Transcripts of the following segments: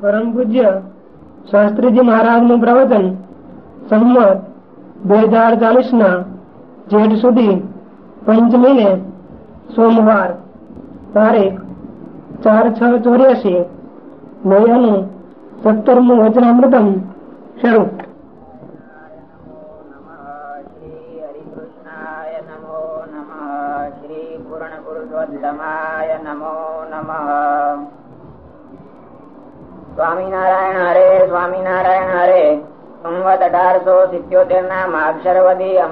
પરમ પૂજ્ય શાસ્ત્રીજી મહારાજનું પ્રવચન સંમત બે હજાર ચાલીસ ના જેઠ સુધી પંચમી ને સોમવાર તારીખ ચાર છ ચોર્યાસી નયાનું સત્તરમું વચનામૃતમ શરૂ. સ્વામિનારાયણ હરે સ્વામિનારાયણ હરે. સંવત અઢારસો સિત્યોતેર ના માક્ષરવધી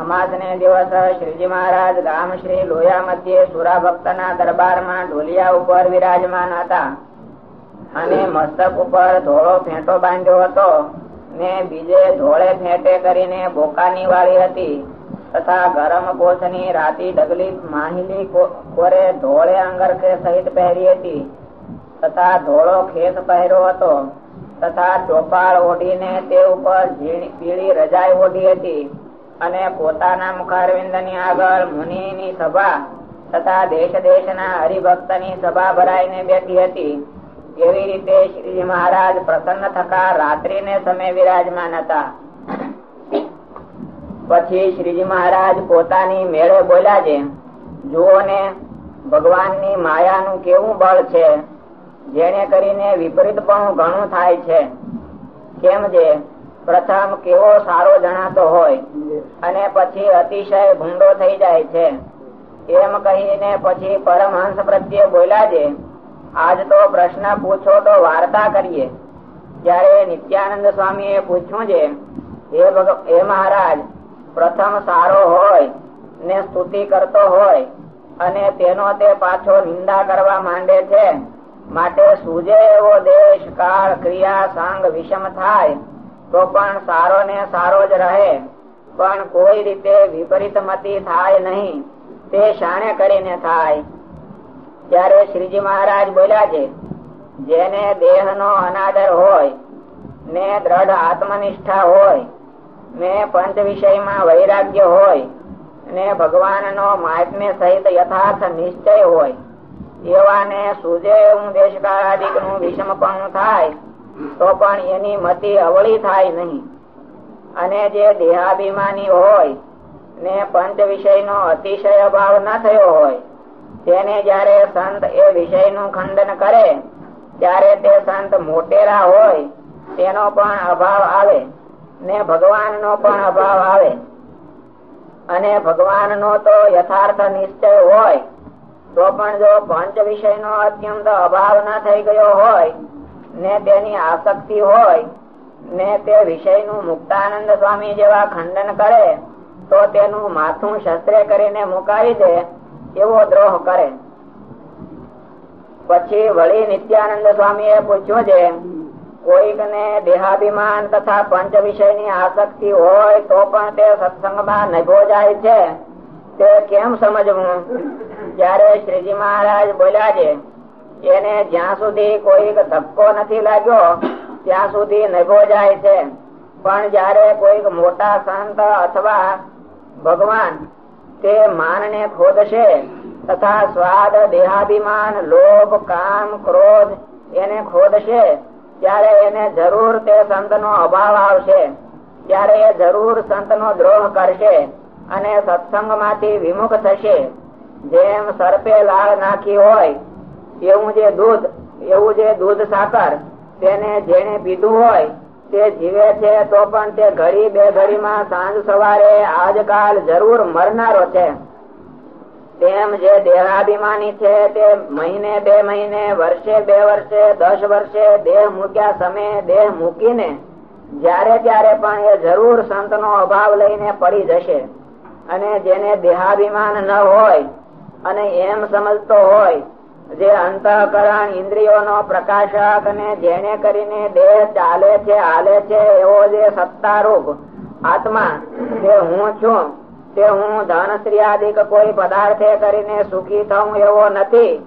અમાસ ને દિવસ શ્રીજી મહારાજ ગામ શ્રી લોયા મધ્યે સુરા ભક્ત ના દરબારમાં ઢોલિયા ઉપર વિરાજમાન હતા. અને મસ્તક ઉપર ધોળો ફેંટો બાંધ્યો હતો ને બીજે ધોળે ફેંટે કરીને બોકાની વાળી હતી. તથા ગરમ કોષની રાતી ડગલી માહિલી કોરે ધોળે અંગરખે સહિત પહેરી હતી. તથા ધોળો ખેસ પહેર્યો હતો. તથા ચોપાળ ઓઢીને તે ઉપર પીળી રજાઈ ઓઢી હતી અને પોતાના મુખારવિંદની આગળ મુનિ ની સભા તથા દેશ દેશ ના હરિભક્તની સભા ભરાઈને બેઠી હતી. એવી રીતે શ્રીજી મહારાજ પ્રસન્ન થતા રાત્રિ ને સમય વિરાજમાન હતા. પછી શ્રીજી મહારાજ પોતાની મેળે બોલ્યા છે જુઓ ને ભગવાનની માયા નું કેવું બળ છે? જેને કરીને વિપરીત પણ ઘણું થાય છે. કેમ જે પ્રથમ કેવો સારો જણાતો હોય અને પછી અતિશય ભૂંડો થઈ જાય છે. એમ કહીને પછી પરમહંસ પ્રત્યે બોલ્યા આજ તો પ્રશ્ન પૂછો તો વાર્તા કરીએ. જયારે નિત્યાનંદ સ્વામી એ પૂછ્યું છે હે મહારાજ, પ્રથમ સારો હોય ને સ્તુતિ કરતો હોય અને તેનો તે પાછો નિંદા કરવા માંડે છે? માટે સૂજે એવો દેશ કાળ ક્રિયા સંગ વિષમ થાય, તો પણ સારો ને સારો જ રહે. પણ કોઈ રીતે વિપરીત મતી થાય નહીં, તે શાણે કરીને થાય. ત્યારે શ્રીજી મહારાજ બોલ્યા છે, જેને દેહ નો અનાદર હોય, ને દ્રઢ આત્મનિષ્ઠા હોય, ને પંચ વિષયમાં વૈરાગ્ય હોય, ને ભગવાન નો મહાત્મ્ય સહિત યથાર્થ નિશ્ચય હોય એવાને સુજે હું દેશકાળાદિકનું વિષમપણું થાય, તો પણ એની મતિ અવળી થાય નહીં. અને જે દેહાભિમાની હોય, ને પંચ વિષય નો અતિશય અભાવ ન થયો હોય, તેને જયારે સંત એ વિષયનું ખંડન કરે, ત્યારે તે સંત મોટેરા હોય, તેનો પણ અભાવ આવે, ને ભગવાનનો પણ અભાવ આવે. અને ભગવાનનો તો યથાર્થ નિશ્ચય હોય તો પણ જો પંચ વિષય નો અત્યંત અભાવ ના થઈ ગયો હોય, ને તેની આસક્તિ હોય, ને તે વિષયનું મુક્તાનંદ સ્વામી જેવા ખંડન કરે, તો તેનું માથું શસ્ત્રે કરીને મુકાવી દે એવો દ્રોહ કરે. પછી વળી નિત્યાનંદ સ્વામી એ પૂછ્યું છે કોઈક ને દેહાભિમાન તથા પંચ વિષયની આસક્તિ હોય તો પણ તે સત્સંગમાં નભો જાય છે. તે કેમ સમજવું? જયારે શ્રીજી મહારાજ બોલ્યા છે, એને જ્યાં સુધી કોઈક ધક્કો નથી લાગ્યો, ત્યાં સુધી નભો જાય છે. પણ જયારે કોઈક મોટા સંત અથવા ભગવાન તે માન ને ખોદશે તથા સ્વાદ, દેહાભિમાન, લોભ, કામ, ક્રોધ એને ખોદશે, ત્યારે એને જરૂર તે સંત નો અભાવ આવશે. ત્યારે એ જરૂર સંત નો દ્રોહ કરશે. અને સત્સંગમાંથી વિમુખ થશે. જેમ સર્પે લાળ નાખી હોય, એવું જે દૂધ, એવું જે દૂધ સાકર, તેને જેને પીધું હોય, તે જીવે છે, તો પણ તે ઘડી બે ઘડીમાં સાંજ સવારે આજકાલ જરૂર મરનારો છે. તેમ જે દેહાભિમાની છે, તે મહિને બે મહિને, વર્ષે બે વર્ષે, દસ વર્ષે દેહ મૂક્યા સમયે દેહ મૂકીને, જ્યારે ત્યારે પણ એ જરૂર સંતનો અભાવ લઈને પડી જશે. અને જેને દેહાભિમાન ન હોય અને એમ સમજતો હોય, જે અંતઃકરણ ઇન્દ્રિયોનો પ્રકાશક અને જેને કરીને દેહ ચાલે છે, હાલે છે, એવો જે સત્તારૂપ આત્મા તે હું છું, તે હું ધન સ્ત્રીયાદિક કોઈ પદાર્થે કરીને સુખી થવું એવો નથી,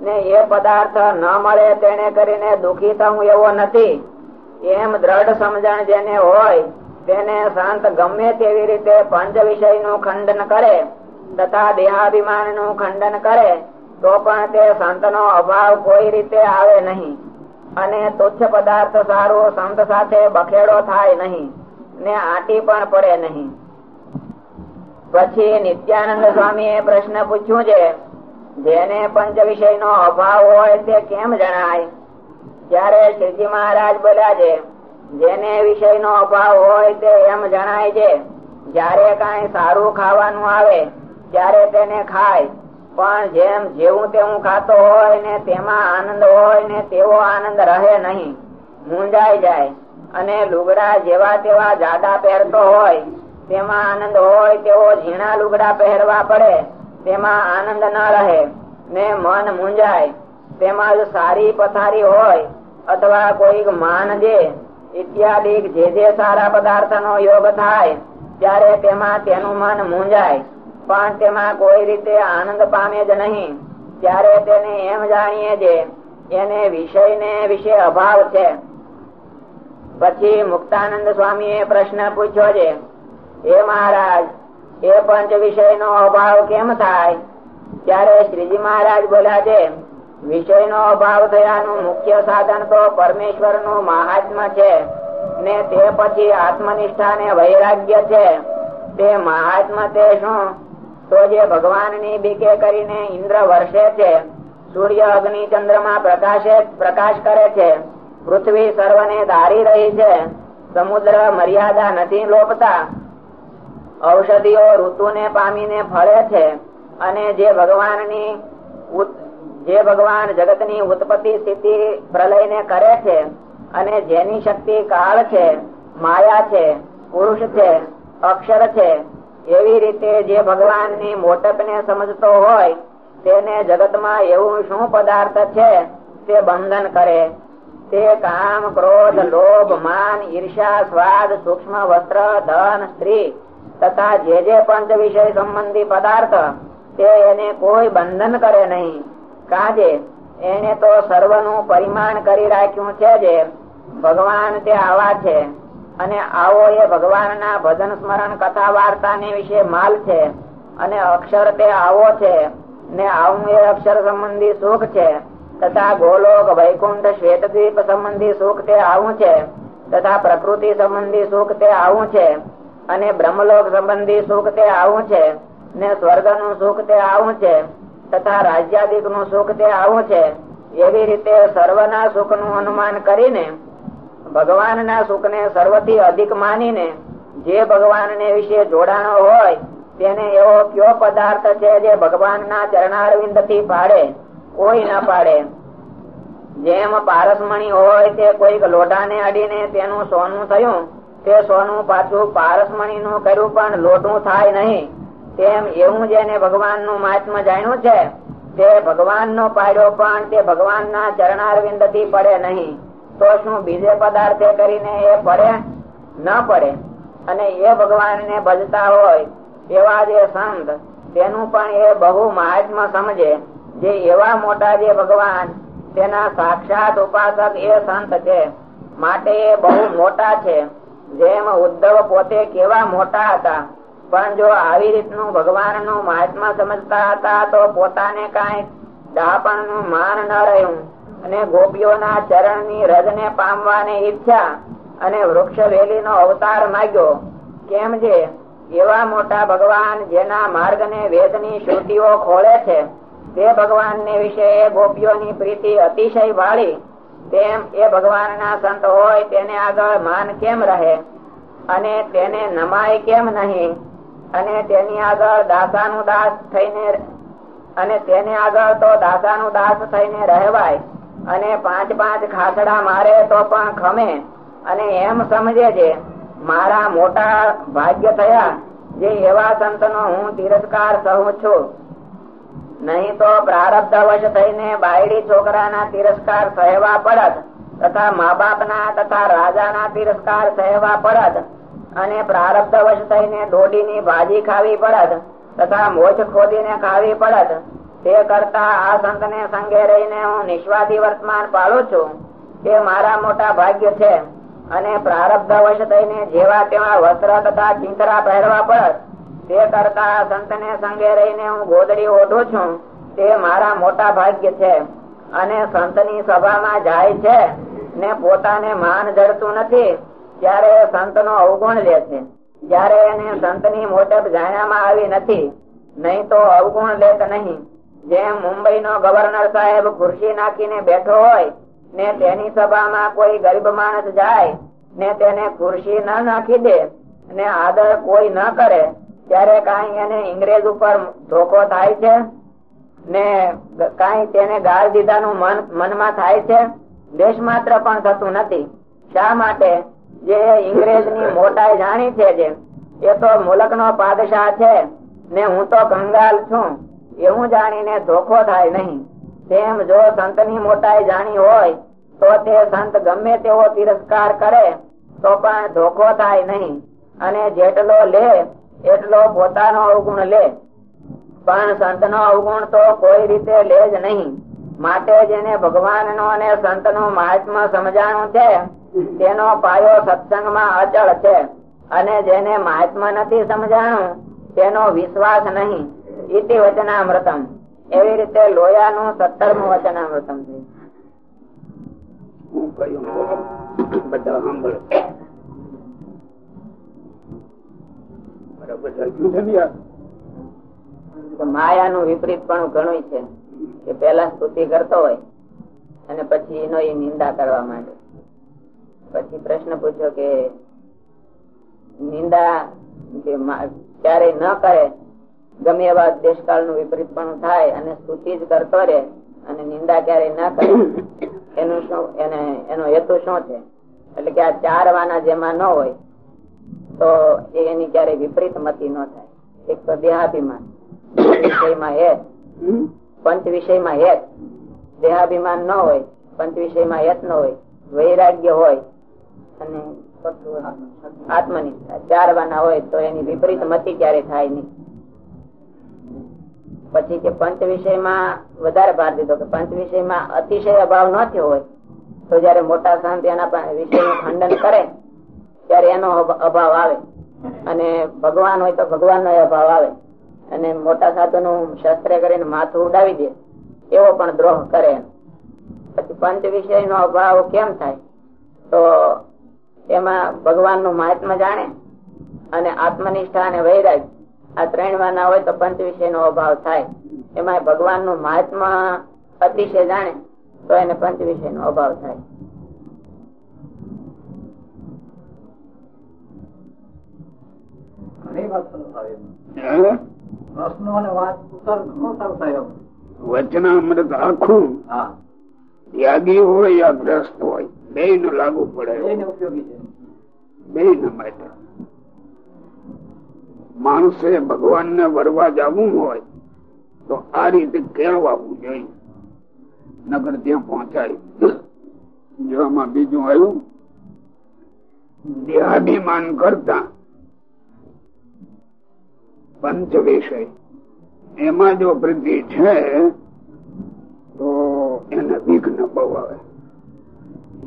ને એ પદાર્થ ન મળે તેને કરીને દુખી થવું એવો નથી, એમ દ્રઢ સમજણ જેને હોય તેને શાંત ગમે તેવી રીતે પંચ વિષયનું ખંડન કરે, તથા દેહાભિમાનનું ખંડન કરે, તો પણ તે સંત નો અભાવ કોઈ રીતે આવે નહીં. અને તુચ્છ પદાર્થ સારો સંત સાથે બખેડો થાય નહીં, ને આટી પણ પડે નહીં. પછી નિત્યાનંદ સ્વામી એ પ્રશ્ન પૂછ્યું છે, જેને પંચ વિષય નો અભાવ હોય તે કેમ જણાય? ત્યારે શ્રીજી મહારાજ બોલ્યા છે જેને વિષય નો અભાવ હોય તે એમ જણાય છે. જયારે કઈ સારું ખાવાનું આવે, ત્યારે તેને ખાય. પણ જેમ જેવું તેવું ખાતો હોય ને તેમાં આનંદ હોય ને તેવો આનંદ રહે નહીં. મૂંઝાઈ જાય. અને લુગડા જેવા તેવા જાડા પહેરતો હોય, તેમાં આનંદ હોય તેવો ઝીણા લુગડા પહેરવા પડે, તેમાં આનંદ ન રહે ને મન મૂંઝાય. તેમાં સારી પથારી હોય, અથવા કોઈક માન જે ઇત્યાદિ જે જે સારા પદાર્થ યોગ થાય, ત્યારે તેમાં તેનું મન મૂંઝાય. પણ તેમાં કોઈ રીતે આનંદ પામે જ નહીં. ત્યારે તેને એમ જાણીએ છે એને વિષય ને વિશે અભાવ છે. પછી મુક્તાનંદ સ્વામી એ પ્રશ્ન પૂછ્યો છે હે મહારાજ, એ પંચ વિષય નો અભાવ કેમ થાય? ત્યારે શ્રીજી મહારાજ બોલ્યા છે વિષય નો અભાવ થયાનું મુખ્ય સાધન તો પરમેશ્વરનું મહાત્મા છે ને તે પછી આત્મનિષ્ઠા ને વૈરાગ્ય છે. તે મહાત્મા તે શું? તો જે ભગવાનની બીકે કરીને ઇન્દ્ર વર્ષે છે, સૂર્ય અગ્નિ ચંદ્રમાં પ્રકાશે, પ્રકાશ કરે છે, પૃથ્વી સર્વને ધારી રહી છે, સમુદ્ર મર્યાદા નથી લોપતા. ઔષધિઓ ઋતુને પામીને ફળે છે અને જે ભગવાનની જે ભગવાન જગતની ઉત્પત્તિ સ્થિતિ પ્રલય કરે છે અને જેની શક્તિ કાળ છે, માયા છે, પુરુષ છે, અક્ષર છે, એવી રીતે જે ભગવાનની મોટપને સમજતો હોય, તેને જગતમાં એવું શું પદાર્થ છે તે બંધન કરે. તે કામ, ક્રોધ, લોભ, માન ઈર્ષા સ્વાદ, સૂક્ષ્મ, વસ્ત્ર, ધન, સ્ત્રી તથા જે જે પંચ વિષય સંબંધી પદાર્થ, તે એને કોઈ બંધન કરે નહીં. કાજે, એને તો સર્વનું પરિમાણ કરી રાખ્યું છે જે ભગવાન તે આવા છે. અને આવો એ ભગવાનના ભજન સ્મરણ કથા વાર્તા ને વિશે માલ છે. અને અક્ષર તે આવો છે. ને આવું એ અક્ષર સંબંધી સુખ છે. તથા ગોલોક, વૈકુંઠ, શ્વેતદ્વીપ સંબંધી સુખ તે આવું છે. તથા પ્રકૃતિ સંબંધી સુખ તે આવું છે. અને બ્રહ્મલોક સંબંધી સુખ તે આવું છે. ને સ્વર્ગનું સુખ તે આવું છે. તથા રાજ્યાદિકનું સુખ તે આવું છે. એવી રીતે સર્વના સુખનું અનુમાન કરીને ભગવાન ના સુખ ને સર્વથી અધિક માનીને જે ભગવાન ને વિશે જોડાણો હોય તેને એવો કયો પદાર્થ છે જે ભગવાન ના ચરણારવિંદથી પાડે? કોઈ ના પાડે. જેમ પારસમણી હોય તે કોઈક લોટાને અડીને તેનું સોનું થયું, તે સોનું પાછું પારસમણી નું કર્યું પણ લોટું થાય નહીં. તેમ એવું જેને ભગવાનનું મહાત્મ જાણ્યું છે, તે ભગવાન નો પાડ્યો પણ તે ભગવાન ના ચરણારવિંદથી પડે નહીં. તો શું બીજે પદાર્થે કરીને એ પડે ન પડે. અને એ ભગવાન ને ભજતા હોય એવા જે સંત, તેનું પણ એ બહુ મહાત્મ સમજે જે એવા મોટા જે ભગવાન, તેના સાક્ષાત ઉપાસક એ સંત છે. માટે એ બહુ મોટા છે. જેમ ઉદ્ધવ પોતે કેવા મોટા હતા પણ જો આવી રીતનું ભગવાનનું મહાત્મા સમજતા હતા, તો પોતાને કઈ દાપણનું માન ન રહ્યું. અને ગોપીઓના ચરણની રજ ને પામવાની ઈચ્છા અને વૃક્ષ વેલી નો અવતાર માગ્યો. કેમ છે એવા મોટા ભગવાન જેના માર્ગ ને વેદની શ્રુતિઓ ખોળે છે. તે ભગવાન ને વિશે ગોપીઓની પ્રીતિ અતિશય વાળી. તેમ એ ભગવાન ના સંત હોય, તેને આગળ માન કેમ રહે? અને તેને નમાય કેમ નહીં? અને તેની આગળ દાસાનું દાસ થઈને અને તેને આગળ તો દાસાનું દાસ થઈને રહેવાય. અને પાંચ પાંચ ખાસડા મારે તો પણ ખમે. અને એમ સમજે છે, મારા મોટા ભાગ્ય થયા જે એવા સંત નો હું તિરસ્કાર સહું છું. નહીં તો પ્રારબ્ધવશ થઈને બાયડી છોકરાના તિરસ્કાર સહેવા પડત, તથા મા બાપના તથા રાજાના તિરસ્કાર સહેવા પડત. અને પ્રારબ્ધ વશ થઈને દોડી ની ભાજી ખાવી પડત તથા મોજ ખોદીને ખાવી પડત. તે કરતા આ સંત ને સંગે રહીને હું નિસ્વાદી વર્તમાન પાડું છું તે મારા મોટા ભાગ્ય છે. અને પ્રારબ્ધ વશ થઈને જેવા તેવા વસ્ત્ર તથા ચિંતરા પહેરવા પડત. તે કરતા સંત ને સંગે રહીને હું ગોદડી ઓઢું છું. તે મારા મોટા ભાગ્ય છે. અને સંતની સભામાં જાય છે ને પોતાને માન જડતું નથી. ત્યારે સંત નો અવગુણ લે છે. જયારે એને સંતની મોટપ જાણ્યામાં આવી નથી, નહીં તો અવગુણ લેત નહીં. જેમ મુંબઈ નો ગવર્નર સાહેબ ખુરશી નાખીને બેઠો હોય, ને તેની સભામાં કોઈ ગરીબ માણસ જાય, ને તેને ખુરશી ના નાખી દે, ને આદર કોઈ ન કરે, ત્યારે કઈ એને ઇંગ્રેજ ઉપર ધોકો થાય છે? ને કઈ તેને ગાળ દીધાનું મન મનમાં થાય છે? દેશ માત્ર પણ થતું નથી. શા માટે? જે ઇંગ્રેજની મોટાઈ જાણી છે જે, એ તો મુલક નો પાદશાહ છે ને હું તો કંગાલ છું, એવું જાણીને ધોખો થાય નહીં. તેમ જો સંતની મોટાઈ જાણી હોય, તો તે સંત ગમે તેવો તિરસ્કાર કરે, તો પણ ધોખો થાય નહીં. અને જેટલો લે, એટલો પોતાનો અવગુણ લે. પણ સંત નો અવગુણ તો કોઈ રીતે લે જ નહીં. માટે જેને ભગવાન નો અને સંતનું મહાત્મા સમજાણું છે. તેનો પાયો સત્સંગમાં અચળ છે અને જેને મહાત્મા નથી સમજાણું તેનો વિશ્વાસ નહીં. ઇતિ વચનામૃતમ. એવી રીતે લોયાનું સત્તરમું વચનામૃતમ છે. હું કહ્યું બધા સાંભળે. બરાબર સમજ્યું છે ને વિપરીત પણ ઘણું છે. કે પેલા સ્તુતિ કરતો હોય અને પછી એનો એ નિંદા કરવા માંડે. પછી પ્રશ્ન પૂછ્યો કે નિંદા કે મા- ન કરે ગમે એવા દેશકાળનું વિપરીત પણ થાય અને સ્તુતિ જ કરતો રહે અને નિંદા ક્યારે ન કરે એનું શું એને એનો હેતુ શું છે? એટલે કે આ ચાર વાના જેમાં ન હોય તો એની ક્યારેય વિપરીત મતી ન થાય. એક તો દેહાભિમાન વિષયમાં હેત? પંચ વિષયમાં હેત. દેહાભિમાન ન હોય પંચ વિષયમાં હેત ન હોય. વૈરાગ્ય હોય અને આત્મનિષ્ઠા. ચાર હોય તો એની વિપરીત મતી ક્યારે થાય નહીં. પછી કે પંચ વિષયમાં વધારે ભાર દીધો કે પંચ વિષયમાં અતિશય અભાવ ન થયો હોય, તો જયારે મોટા સંત એના વિષયનું ખંડન કરે, ત્યારે એનો અભાવ આવે. અને ભગવાન હોય તો ભગવાન નો અભાવ આવે. અને મોટા સાધુ નું શસ્ત્ર કરીને માથું ઉડાવી દે, એવો પણ દ્રોહ કરે પછી પંચ વિષય નો અભાવ કેમ થાય? તો એમાં ભગવાનનું મહાત્મા જાણે અને આત્મનિષ્ઠા અને વૈરાગ આ ત્રણ વાના હોય તો પંચ વિષય નો અભાવ થાય. એમાં ભગવાનનું મહાત્મા અતિશય જાણે તો એને પંચ વિષય નો અભાવ થાય. હે? વચનામૃત આખું ત્યાગી હોય યા ગ્રસ્ત હોય. બે ને લાગુ પડે. બે માટે. માણસે ભગવાન ને વરવા જવું હોય તો આ રીતે કેળવાવું જોઈએ. નગર ત્યાં પહોંચાય. જો આમાં બીજું આવ્યું દેહાભિમાન કરતા પંચ વિષય એમાં જો વૃદ્ધિ છે તો એને વિઘ્ન બહુ આવે.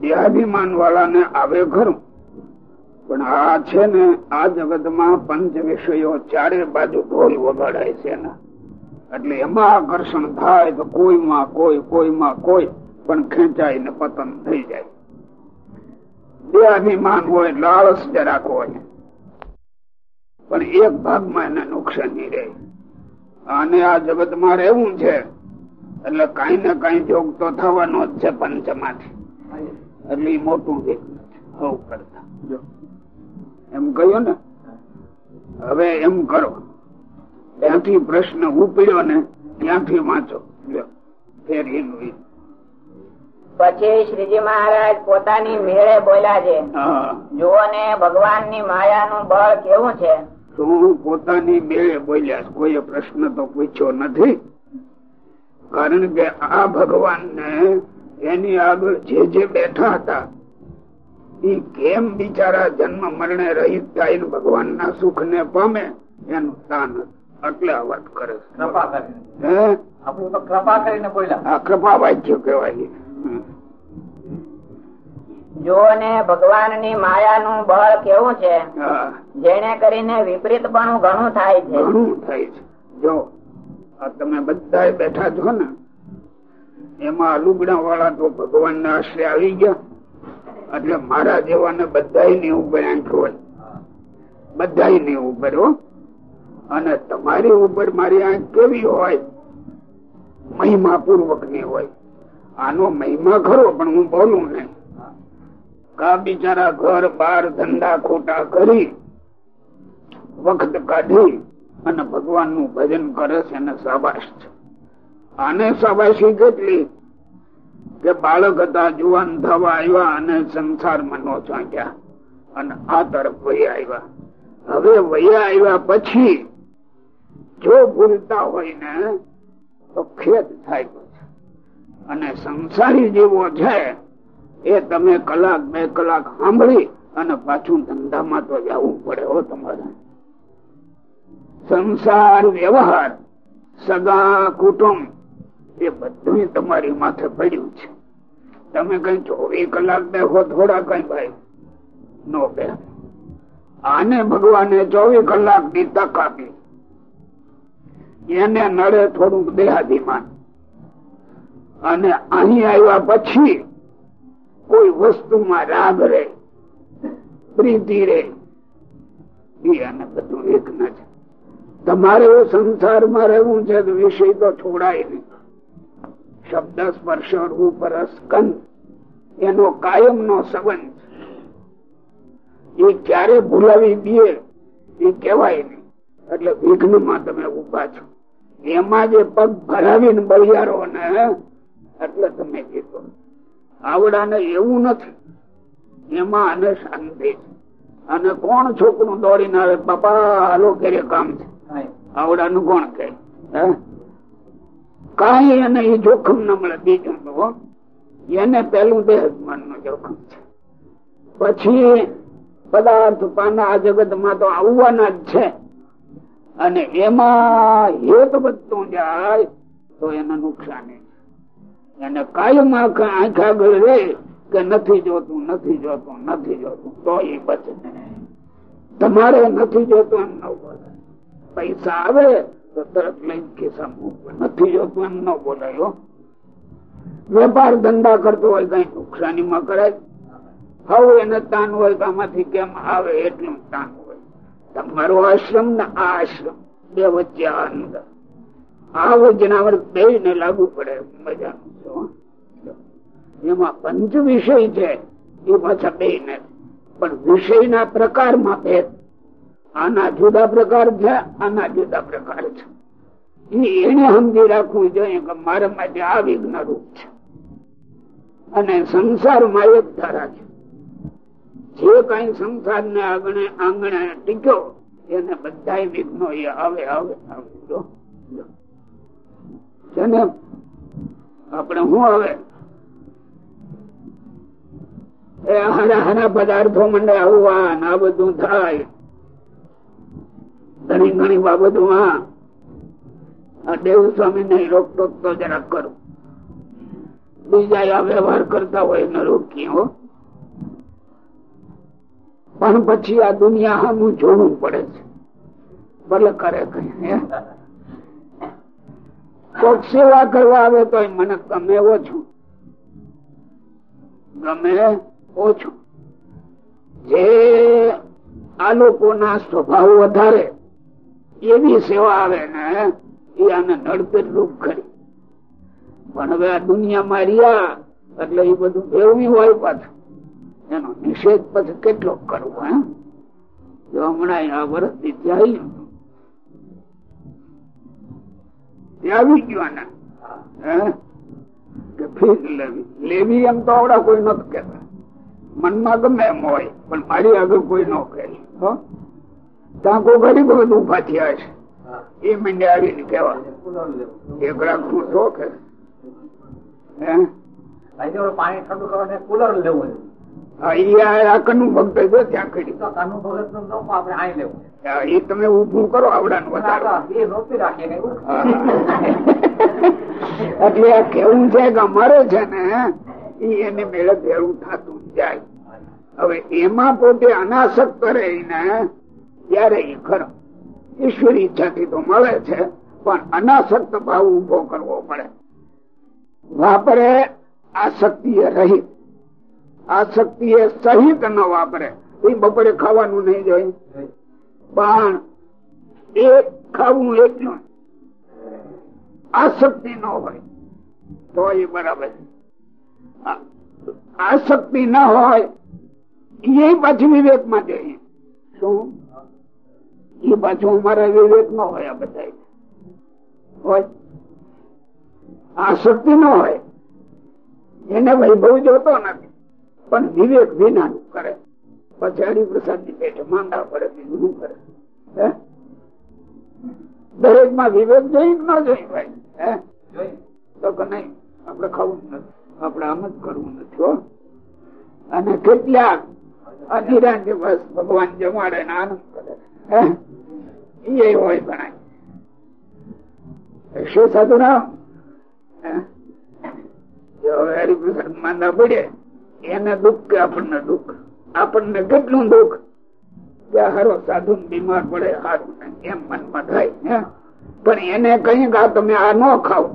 દેહાભિમાન વાળાને આવે ખરું પણ આ છે ને, આ જગતમાં પંચ વિષયો ચારે બાજુ ઢોલ વગાડાય છે એટલે એમાં આકર્ષણ થાય તો કોઈમાં કોઈ કોઈમાં કોઈ, પણ ખેંચાય ને પતન થઈ જાય. દેહાભિમાન હોય લાળસ જરાક હોય. પણ એક ભાગમાં એને નુકસાની રહે. અને આ જગતમાં રહેવું છે. એટલે કઈ ને કઈ જોગ તો થવાનો જ છે પંચમાંથી. એટલે મોટું છે હવ કરતા. એમ કહ્યું ને હવે એમ કરો. ત્યાંથી પ્રશ્ન ઉપડ્યો ને ત્યાંથી વાંચો. પછી શ્રીજી મહારાજ પોતાની મેળે બોલ્યા છે જુઓ ને ભગવાનની માયા નું બળ કેવું છે? શું પોતાની મેળે બોલ્યા કોઈ પ્રશ્ન તો પૂછ્યો નથી. કારણ કે આ ભગવાન ને એની આગળ જે જે બેઠા હતા એ કેમ બિચારા જન્મ મરણે રહિત થાય ભગવાન ના સુખ ને પામે એનું સ્થાન એટલે આ વાત કરે કૃપા કરીને. બોલ્યા. આ કૃપા વાક્ય કહેવાય. હમ. ને ભગવાનની માયા નું બળ કેવું છે? જેને કરીને વિપરીત પણ ઘણું થાય છે. ઘણું થાય છે. જો તમે બધા બેઠા છો ને એમાં લુગડા વાળા તો ભગવાન ના આશરે આવી ગયા. એટલે મારા જેવાને બધા ઉપર બધા ઉપર અને તમારી ઉપર મારી આંખ કેવી હોય? મહિમા પૂર્વકની હોય. આનો મહિમા ખરો, પણ હું બોલું ને કા બિચારા ઘર બાર ધંધા ખોટા કરી, વખત કાઢી અને ભગવાનનું ભજન કરે છે અને સાબાશ છે. આને સવાસી કેટલી કે બાળક હતા, જુવાન થવા આવ્યા અને સંસારમાં નો ચાંક્યા અને આ તરફ વહી આવ્યા. હવે વહી આવ્યા પછી, જો ભૂલતા હોય ને, તો ખેદ થાય અને સંસારી જેવો છે, એ તમે કલાક બે કલાક સાંભળી અને પાછું ધંધામાં તો જવું પડે હો તમારે. સંસાર વ્યવહાર, સગા કુટુંબ એ બધું તમારી માથે પડ્યું છે. તમે કઈ ચોવીસ કલાક બેહો થોડા કઈ ભાઈ નો બે. આને ભગવાને ચોવીસ કલાકની તક આપી. એને નડે થોડુંક દેહાભિમાન. અને અહીં આવ્યા પછી કોઈ વસ્તુમાં રાગ રે પ્રીતિ રે અને બધું એક ન છે. તમારે સંસારમાં રહેવું છે વિષય તો છોડાય નહીં. શબ્દ સ્પર્શ રૂપ રસ કંદ. એનો કાયમ નો સંબંધ એ ક્યારે ભૂલાવી દે એ કેવાય નહીં. એટલે વિઘ્નમાં તમે ઊભા છો. એમાં જે પગ ભરાવીને બળિયારો ને એટલે તમે જીતો. આવડાને એવું નથી. એમાં અને શાંતિ અને કોણ છોકરું દોડીને આવે? બાપા હાલો ઘરે કામ છે. આવડાનું કોણ કે કઈ એને એ જોખમ ન મળે બીજું તો એને પેલું દેહમાનનું જોખમ છે. પછી પદાર્થ પાના આ જગતમાં તો આવવાના જ છે. અને એમાં હેત બધું જાય તો એને નુકસાની એને કાયમ આંખ આગળ રે કે નથી જોતું નથી જોતું નથી જોતું, તો એ બચે. તમારે નથી જોતું એમ ન બોલે. પૈસા આવે વેપાર ધંધા કરતો હોય કઈ નુકસાની માં કરાય. હવે એને તાન હોય તો આમાંથી કેમ આવે એટલું તાન હોય. તમારો આશ્રમ ને આ આશ્રમ, બે વચ્ચે અંદર. આ વજનાવર બે ને લાગુ પડે, મજાનું એમાં પંચ વિષય છે, એ પાછા બે ને પણ વિષયના પ્રકારમાં ભેદ આના જુદા પ્રકાર છે, આના જુદા પ્રકાર છે. એને સમજી રાખવું જોઈએ કે મારા માટે આ વિઘ્ન રૂપ છે. અને સંસારમાં એક ધારા છે જે કઈ સંસાર ને આંગણે આંગણે ટીક્યો, એને બધા વિઘ્નો એ આવે આવે આવે. ને આપણે શું હવે એ હરા હરા પદાર્થો મને આવવા આ બધું થાય. ઘણી ઘણી બાબતોમાં દેવ સ્વામી ને રોકટોક તો જરાક કરું. બીજા આ વ્યવહાર કરતા હોય ને રોકી હો. પણ પછી આ દુનિયા હું જોવું પડે છે. ભલે કરે કઈ કોક સેવા કરવા આવે તો મને ગમે ઓછું. ગમે ઓછું. જે આ લોકોના સ્વભાવ વધારે એવી સેવા આવે ને, એ આને નડતર રૂપ કરી પણ હવે આ દુનિયામાં રહ્યા, એટલે એ બધું ભેળવી હોય પાછું. એનો નિષેધ પછી કેટલો કરવો જો હમણાં આ વર્ષથી આવી ગયું કે ફીસ લેવી. લેવી એમ તો આવડા કોઈ નથી કેતા મનમાં ગમે એમ હોય, પણ મારી આગળ કોઈ ન કહે. કોઈ ગરીબ બધું ઊભા થયા છે. એ મને આવીને કેવા એક લાખનું શોખ પાણી ઠંડુ કરવાને કુલર લેવું ભક્ત છે કરી નું તમે ઉભું કરો આવડાનું રાખીએ એટલે આ કેવું છે કે અમારે છે ને એને મેળે ભેળું થતું જાય. હવે એમાં પોતે અનાસક્ત રહીને ત્યારે એ ખરો ઈશ્વર ઈચ્છાથી તો મળે છે, પણ અનાસક્ત ભાવ ઊભો કરવો પડે. વાપરે આસક્તિ એ રહિત આસક્તિ એ સહિત ન વાપરે. એ બપોરે ખાવાનું નહીં જોઈએ પણ એક ખાવું એટલું આસક્તિ ન હોય. તો એ બરાબર. આસક્તિ ન હોય એ પાછી વિવેકમાં જઈએ. શું? એ પાછું અમારા વિવેક ન હોય આ બધા હોય. આસક્તિ ન હોય. એને વૈભવ જોતો નથી. પણ વિવેક વિના કરે. પછી હરિપ્રસાદની પેઠે માંગા પડે, બીજું કરે? દરેકમાં વિવેક જોઈ ન જોઈ ભાઈ? તો કે નહીં, આપણે ખાવું નથી. આપણે આમ જ કરવું નથી અને કેટલાક અધિરાન બસ ભગવાન જમાડે આનંદ કરે. હે? એ હોય ગણાય શું થતું ના? કે પણ એને કઈ આ તમે આ ન ખાવ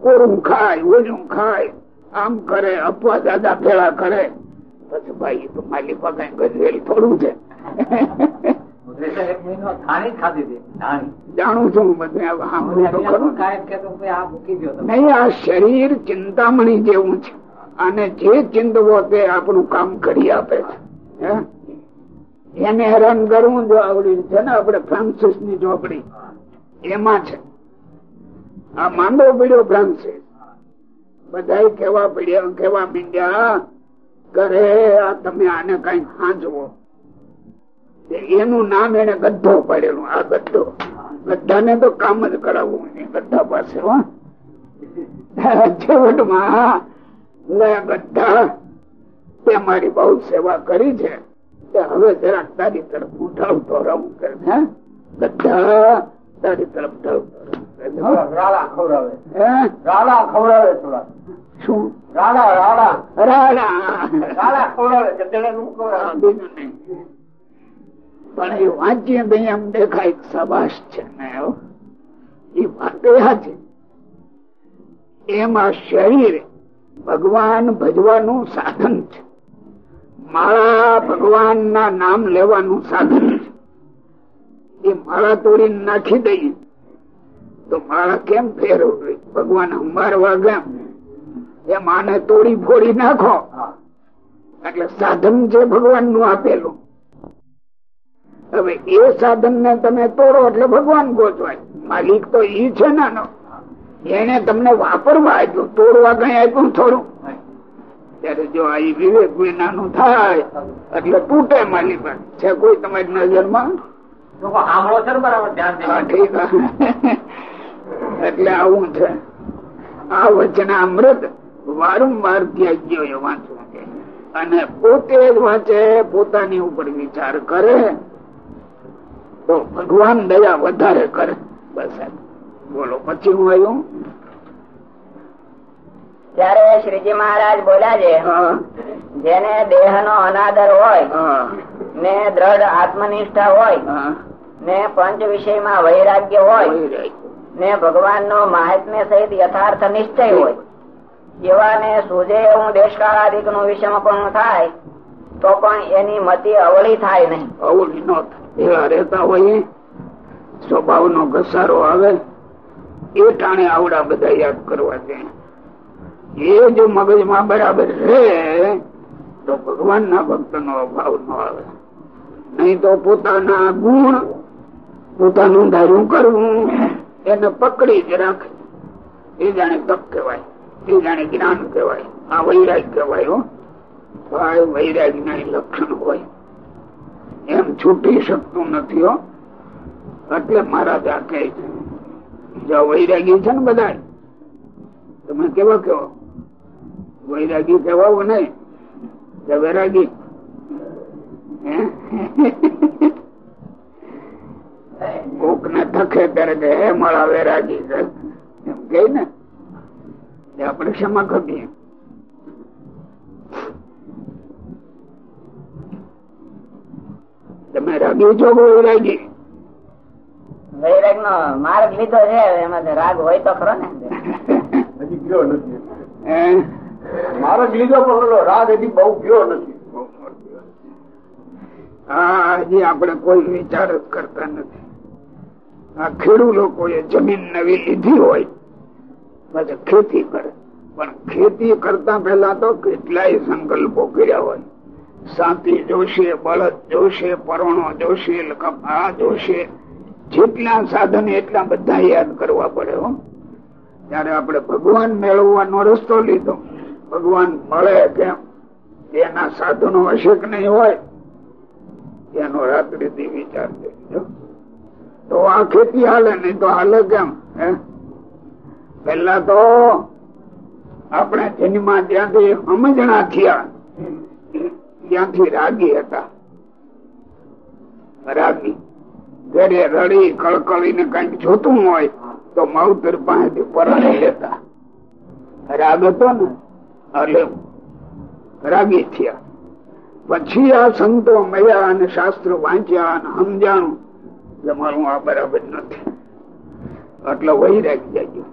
કોરું ખાય, ઓલું ખાય, આમ કરે, અપવા દાદા ભેળા કરે. પછી ભાઈ તો માલિક કઈ ગજવેલ થોડું છે. જાણું છું નહીં આ શરીર ચિંતામણી જેવું છે. અને જે ચિંતવો તે આપણું કામ કરી આપે છે. એને હેરાન કરવું જો આવડી છે ને આપડે ફ્રાન્સિસની ચોપડી એમાં છે. આ માંડો પડ્યો ફ્રાન્સિસ. બધા કેવા પીડ્યા કેવા મીંડ્યા કરે આ તમે આને કઈ તે એનું નામ એને ગધો પડેલું આ ગધો ગધાને તો કામ જ કરાવવું ગદ્દા પાસે છેવટમાં તે મારી બહુ સેવા કરી છે. હવે જરાક તારી તરફ હું ઢળતો રહું કે હે. ગદ્દા તારી તરફ ઢળતો? રાડા ખવડાવે? રાડા ખવડાવે થોડા. શું? રાડા રાડા. રાડા. રાડા ખવડાવે બીજું નહીં. પણ એ વાંચીએ તો એમ દેખાય સબાશ છે ને એ વાત છે. એમાં શરીર ભગવાન ભજવાનું સાધન છે. માળા ભગવાન ના નામ લેવાનું સાધન છે. એ માળા તોડી નાખી દઈએ તો માળા કેમ ફેરવવી? ભગવાન અંબારવા કેમ એમ આને તોડી ફોડી નાખો. એટલે સાધન છે ભગવાનનું આપેલું. હવે એ સાધન ને તમે તોડો એટલે ભગવાન ગોચવાય માલિક તો ઈ છે નાનો. એને તમને વાપરવા આપ્યું તોડવા કઈ આપ્યું થોડું. ત્યારે જો આ વિવેક વિનાનું થાય એટલે તૂટે માલિક છે કોઈ તમારી નજરમાં. એટલે આવું છે. આ વચનામૃત વારંવાર ત્યાગ્યો વાંચવું અને પોતે જ વાંચે પોતાની ઉપર વિચાર કરે. તો ભગવાન દયા વધારે કરે. બસ બોલો પછી હું આવ્યું? ત્યારે શ્રીજી મહારાજ બોલ્યા છે જેને દેહ નો અનાદર હોય ને દ્રઢ આત્મનિષ્ઠા હોય ને પંચ વિષયમાં વૈરાગ્ય હોય. ને ભગવાન નો મહાત્મ્ય સહિત યથાર્થ નિશ્ચય હોય. એવાને સૂજે એવું દેશકાળાદિકનું વિષમ પણ થાય તો પણ એની મતિ અવળી થાય નહીં. અવળી ન થાય. એવા રહેતા હોય સ્વભાવ નો ઘસારો આવે, એ ટાણે આવડા બધા યાદ કરવા છે એ જો મગજમાં બરાબર રહે તો ભગવાન ના ભક્ત નો અભાવ ન આવે. નહીં તો પોતાના ગુણ પોતાનું ધાર્યું કરવું, એને પકડી જ રાખે. એ જાણે તપ કહેવાય, એ જાણે જ્ઞાન કહેવાય, આ વૈરાગ કહેવાય હો. આ વૈરાગ ના લક્ષણ હોય. એમ છૂટી શકતું નથી, હો. એટલે મહારાજ આ કહે છે. વૈરાગી છે ને બધા તમે કેવા કેવો વૈરાગી કેવા નહીં વૈરાગી? કોક ને થકે ત્યારે હે, મારા વૈરાગી. એમ કે ને? આપણે ક્ષમા કરીએ તમે રાગી છો વૈરાગી વૈરાગ? નો માર્ગ લીધો છે એમાં રાગ હોય તો ખરો ને. હજી ગયો નથી. હે? લીધો પણ રાગ હજી બહુ ગયો નથી. હા હજી આપણે કોઈ વિચાર જ કરતા નથી. આ ખેડૂત લોકોએ જમીન નવી લીધી હોય પછી ખેતી કરે. પણ ખેતી કરતા પહેલા તો કેટલાય સંકલ્પો કર્યા હોય. સાથી જોશે, બળદ જોશે, પરણો જોશે આ જોશે. જેટલા સાધન એટલા બધા યાદ કરવા પડે ત્યારે આપણે ભગવાન મેળવવાનો રસ્તો લીધો. ભગવાન મળે કેમ? એના સાધનો હશે કે નહીં હોય? એનો રાત્રિથી વિચાર કરજો. તો આ ખેતી હાલે નહીં તો હાલે કેમ? હે? પેલા તો આપણે જન્મા જ્યાંથી સમજણા થયા. ત્યાંથી રાગી હતા. રાગી. ઘરે રડી કળકળીને કંઈક જોતું હોય તો માવતર પાસેથી પરાણી લેતા. રાગ હતો ને? એટલે રાગી થયા. પછી આ સંતો મળ્યા અને શાસ્ત્ર વાંચ્યા અને સમજાણું કે મારું આ બરાબર નથી. એટલે વૈરાગી જાય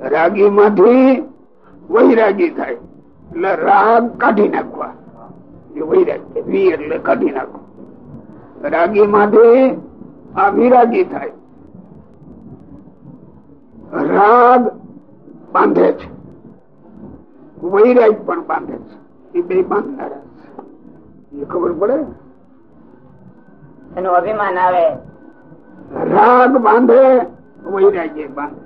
રાગી માંથી વૈરાગી થાય. એટલે રાગ કાઢી નાખવા. એ વી એટલે કાઢી નાખો. રાગી માંથી આ વિરાગી થાય. રાગ બાંધે છે. વૈરાગ પણ બાંધે છે. એ બે બાંધનારા એ ખબર પડે એનું અભિમાન આવે. રાગ બાંધે વૈરાગ્ય બાંધે.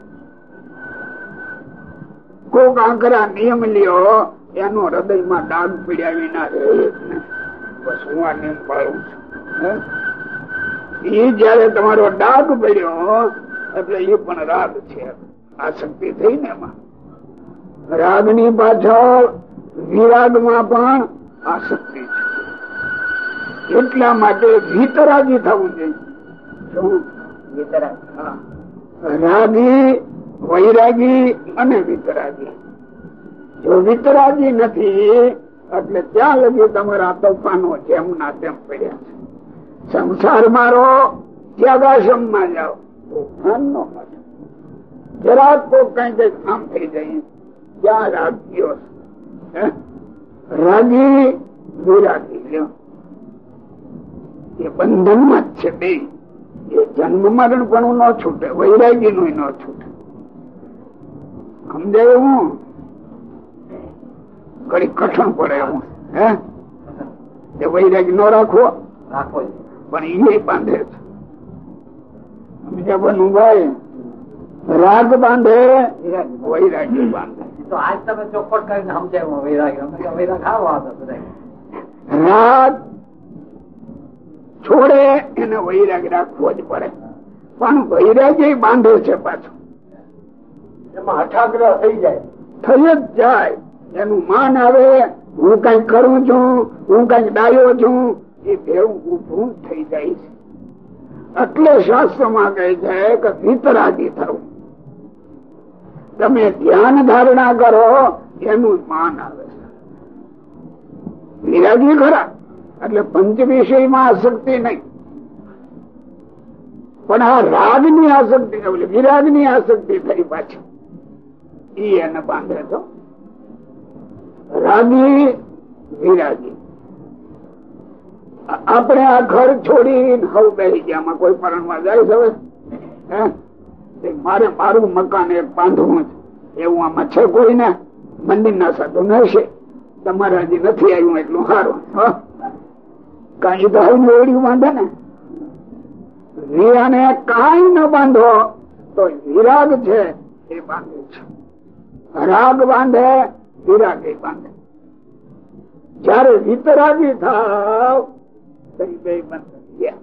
કોક આંકરા નિયમ લ્યો એનો હૃદયમાં ડાગ પીડ્યા વિના બસ હું આ નિયમ પાડું છું. એ જયારે તમારો ડાગ પડ્યો એટલે એ પણ રાગ છે. આસક્તિ થઈ ને એમાં? રાગની પાછળ વિરાગમાં પણ આસક્તિ છે. એટલા માટે વિતરાગી થવું જોઈએ. રાગી વૈરાગી અને વિતરાગી. જો વિતરાજી નથી. એટલે ત્યાં લગી તમારા તોફાનો જેમ ના તેમ પડ્યા છે. સંસાર મારો ત્યાગાશ્રમમાં જાઓ. તોફાન નો જરાક તો કઈ કઈ કામ થઈ જાય. ત્યાં રાગ ગયો રાગી, વિરાગી. એ બંધનમાં જ છે બે. એ જન્મ મરણ પણ ન છૂટે વૈરાગી નું ન છૂટે. સમજાયું હું? ઘડી કઠણ પડે એવું? હે? એ વૈરાગી નો રાખવો. રાખો પણ એ બાંધે. છે સમજ્યા બનુ ભાઈ રાગ બાંધે વૈરાગી બાંધે. તો આજ તમે ચોખવટ કરીને સમજાય વૈરાગ. વૈરાગ સારો રાગ છોડે એને વૈરાગ રાખવો જ પડે. પણ વૈરાગ્ય બાંધે છે પાછું. એમાં હઠાગ્રહ થઈ જાય. થઈ જ જાય. એનું માન આવે, હું કઈ કરું છું, હું કઈ ડાયો છું, એ ભેવું ઉભું થઈ જાય છે. એટલે શાસ્ત્રમાં કહે છે કે વિતરાગી થવું. તમે ધ્યાન ધારણા કરો, એનું માન આવે વિરાગી ખરા, એટલે પંચ વિષયમાં આસક્તિ નહીં. પણ આ રાગની આસક્તિ વિરાગની આસક્તિ થઈ પાછી. એને બાંધે તો. રાગી વિરાગી. આપણે આ ઘર છોડી હવ બેસી ગયા. કોઈ પરણમાં જાય છે હવે? મારે મારું મકાન એક બાંધવું છે. એવું આમાં છે કોઈ ને મંદિર ના સાધુ હશે તમારે હજી નથી આવ્યું એટલું સારું. કઈ તો હવે ઓળ્યું બાંધે ને. વીરાને કઈ ન બાંધો, તો વિરાગ છે એ બાંધે છે. રાગ બાંધે વિરાગ બાંધે જયારે વિતરાગી થાવ તો બે બંધ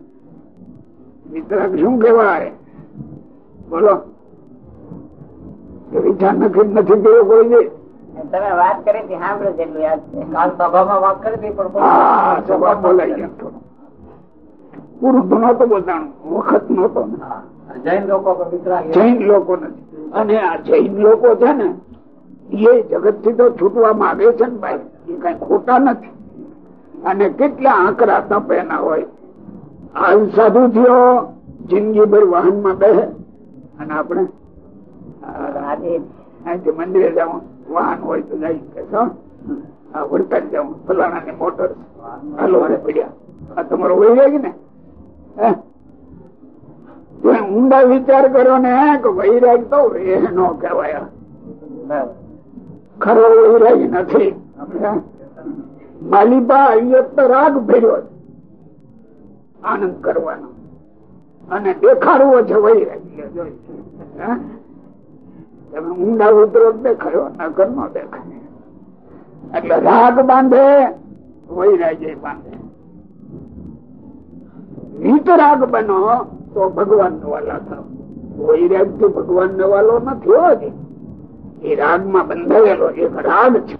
વિતરાગ શું કેવાય બોલો. વિચાર નથી નથી ગયો કોઈ તમે વાત કરી હતી સાંભળ્યું છે એટલું યાદ છે. કાલ સભામાં વાત કરી હતી પણ હા સભા બોલાઈ ગયા થોડું. પૂરું તો નહોતું વખત નહોતો. જૈન લોકો જૈન લોકો નથી. અને આ જૈન લોકો છે ને એ જગતથી તો છૂટવા માંગે છે ને ભાઈ. એ કઈ ખોટા નથી. અને કેટલા આંકડા તપ એના હોય. હાલ સાધુ થયો જિંદગી ભર વાહનમાં બેસે અને આપણે મંદિરે જવું વાહન હોય તો જાય કે આ વળતા જ જાઉં ફલાણા ની મોટર. હાલો પડ્યા. આ તમારો વહી જાય ને? ઊંડા વિચાર કર્યો ને, કે વૈરાગ તો એ નો કહેવાય. ખરો રહી નથી. માલિબા અવ્યક્ત રાગ ભર્યો આનંદ કરવાનો. અને દેખાડવો છે. વૈરાગ તમે ઊંડા ઉતરો દેખાયો નગર નો દેખાય. એટલે રાગ બાંધે વૈરાગ્ય બાંધે. વિતરાગ બનો તો ભગવાન નો વાલા થાવ. વૈરાગથી ભગવાન નો વાલો નથી હોતો. એ રાગમાં બંધાયેલો એક રાગ છે.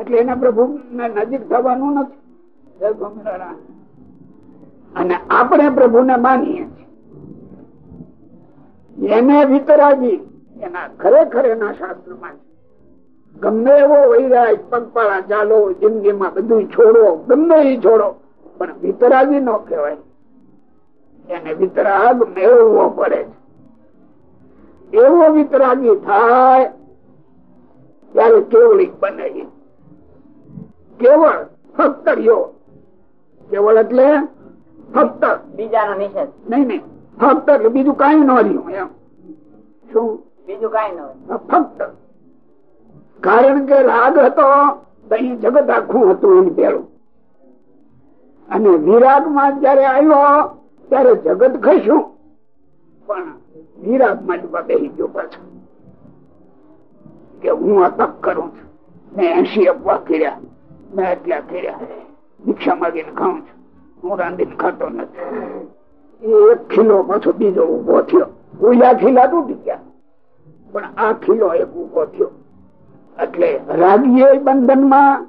એટલે એના પ્રભુ નજીક થવાનું નથી. અને આપણે પ્રભુ ને માનીએ છીએ. એને વિતરાગી એના ખરેખર એના શાસ્ત્રમાં ગમે એવો વૈરાય પગપાળા ચાલો, જિંદગીમાં બધું છોડો, ગમે એ છોડો, પણ વિતરાગી નો કહેવાય. એને વિતરાગ મેળવવો પડે છે. એવો વિતરાગી થાય ત્યારે કેવળી બને કેવળ ફક્ત રહ્યો. કેવળ એટલે ફક્ત બીજાનો નિષેધ. નહીં નહીં. ફક્ત એટલે બીજું કઈ ન રહ્યું એમ. શું? બીજું કઈ ન ફક્ત કારણ કે રાગ હતો જગત આખું હતું એની પેલું. અને વિરાગમાં જયારે આવ્યો ત્યારે જગત ખસ્યું પણ વિરાગ માંડવા બેસી ગયો પાછો. કે હું આ તપ કરું છું. મેં એસી અપવા કર્યા, મેં આટલા કર્યા. ભિક્ષા માગીને ખાઉં છું. હું રાંધીને ખાતો નથી. એક ખીલો પાછો બીજો ઊભો થયો. ઓલા ખીલા તૂટી ગયા. પણ આ ખીલો એક ઊભો થયો. એટલે રાગીય બંધનમાં,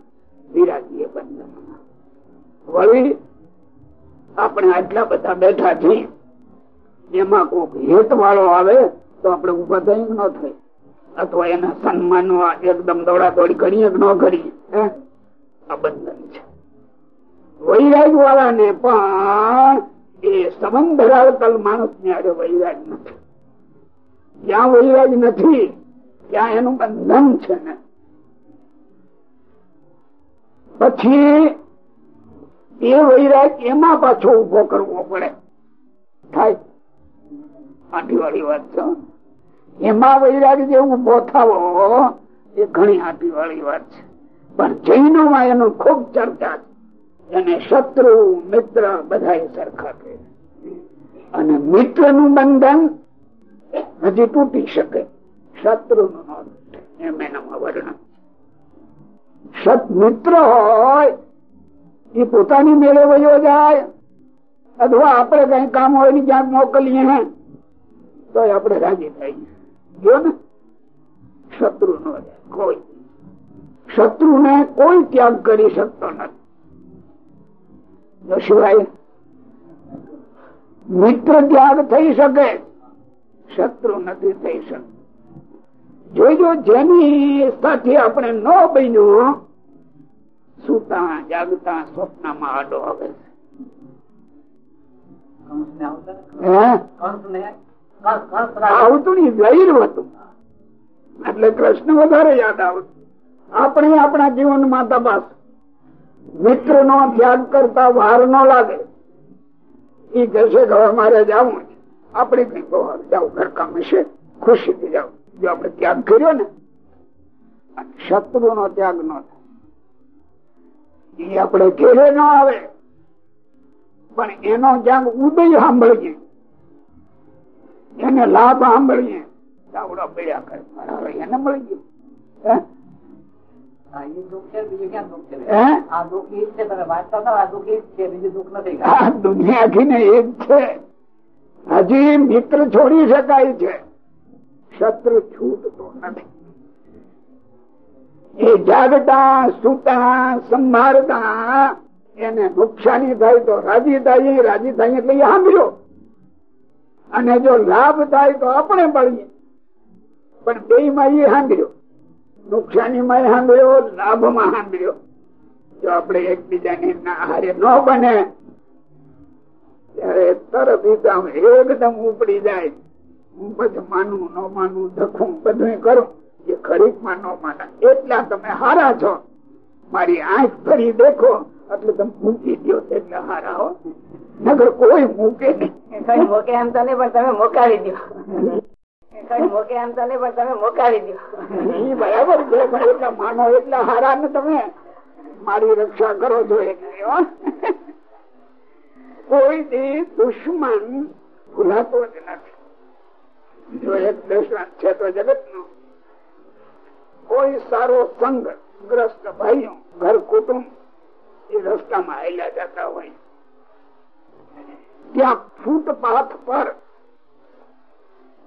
વિરાગીય બંધનમાં. વળી આપણે આટલા બધા બેઠા છીએ, એમાં કોઈ હેત વાળો આવે તો આપણે ઊભા થઈ ન થઈ અથવા એના સન્માન એકદમ દોડાદોડી કરીએ ન કરીએ આ બંધન છે. વૈરાગ વાળા ને પણ એ સંબંધ ધરાવતા માણસ ને આજે વૈરાગ નથી. જ્યાં વૈરાગ નથી, ત્યાં એનું બંધન છે ને. પછી એ વૈરાગ એમાં પાછો ઊભો કરવો પડે. થાય. આટી વાળી વાત છે. એમાં વૈરાગ જે ઊભો થવો, એ ઘણી આટી વાળી વાત છે. પણ જૈનો માં એનું ખૂબ ચર્ચા છે. એને શત્રુ, મિત્ર બધા સરખા કે અને મિત્રનું બંધન હજી તૂટી શકે. શત્રુ નું એમ એનામાં વર્ણન સત મિત્ર હોય એ પોતાની મેળે વયો જાય. અથવા આપણે કઈ કામ હોય ને ક્યાંક મોકલીએ તો આપણે રાજી થઈ ગયો ને શત્રુ નો કોઈ શત્રુ ને કોઈ ત્યાગ કરી શકતો નથી. સિવાય મિત્ર ત્યાગ થઈ શકે, શત્રુ નથી થઈ શકતો. જોઈજો જેની સાથે આપણે ન બન્યું સુતા જાગતા સ્વપ્નમાં આડો આવે આવતું વૈર હતું. એટલે કૃષ્ણ વધારે યાદ આવતું આપણે આપણા જીવનમાં તપાસ. મિત્ર નો ત્યાગ કરતા વાર ન લાગે. એ જશે કે મારે જવું આપણે કઈ જાવ ઘરકામ છે ખુશીથી જાવ જો આપણે ત્યાગ કર્યો ને શત્રુ નો ત્યાગ ન થાય. એ આપણે ઘેરે ન આવે. પણ એનો જ્યાં ઉદય સાંભળીએ. એને લાભ સાંભળીએ. ચાવડા પડ્યા કરે. એને મળી ગયું. છે. હજી મિત્ર છોડી શકાય છે. શત્રુ છૂટતો નથી. એ જાગતા, સુતા, સંભાળતા, એને નુકસાની થાય તો રાજી થાય રાજી થાય એટલે સાંભળ્યો. અને જો લાભ થાય તો આપણે પડીએ પણ બે માં એ સાંભળ્યો. નુકસાની માં સાંભળ્યો લાભમાં સાંભળ્યો. જો આપણે એકબીજાની હારે ન બને, ત્યારે તરત એકદમ ઉપડી જાય. હું પછી માનું, ન માનું ધખું બધું કરું. ખરીકમાં ન માના. એટલા તમે હારા છો. મારી આંખ ફરી દેખો. એટલે તમે મૂકી દો એટલે હારા હો. નગર કોઈ મૂકે નહીં. કઈ મોકે એમ તો નહીં પણ તમે મોકાવી દો કઈ એમ તો નહીં પણ તમે મોકાવી દો ઈ બરાબર છે પણ એટલા માનો એટલા હારા ને તમે મારી રક્ષા કરો છો એટલે કોઈ દી દુશ્મન ભૂલાતો જ નથી. જો એક દ્રષ્ટાંત છે તો જગત નો કોઈ સારો સંઘ ગ્રસ્ત ભાઈઓ, ઘર કુટુંબ, એ રસ્તામાં આવેલા જતા હોય. ત્યાં ફૂટપાથ પર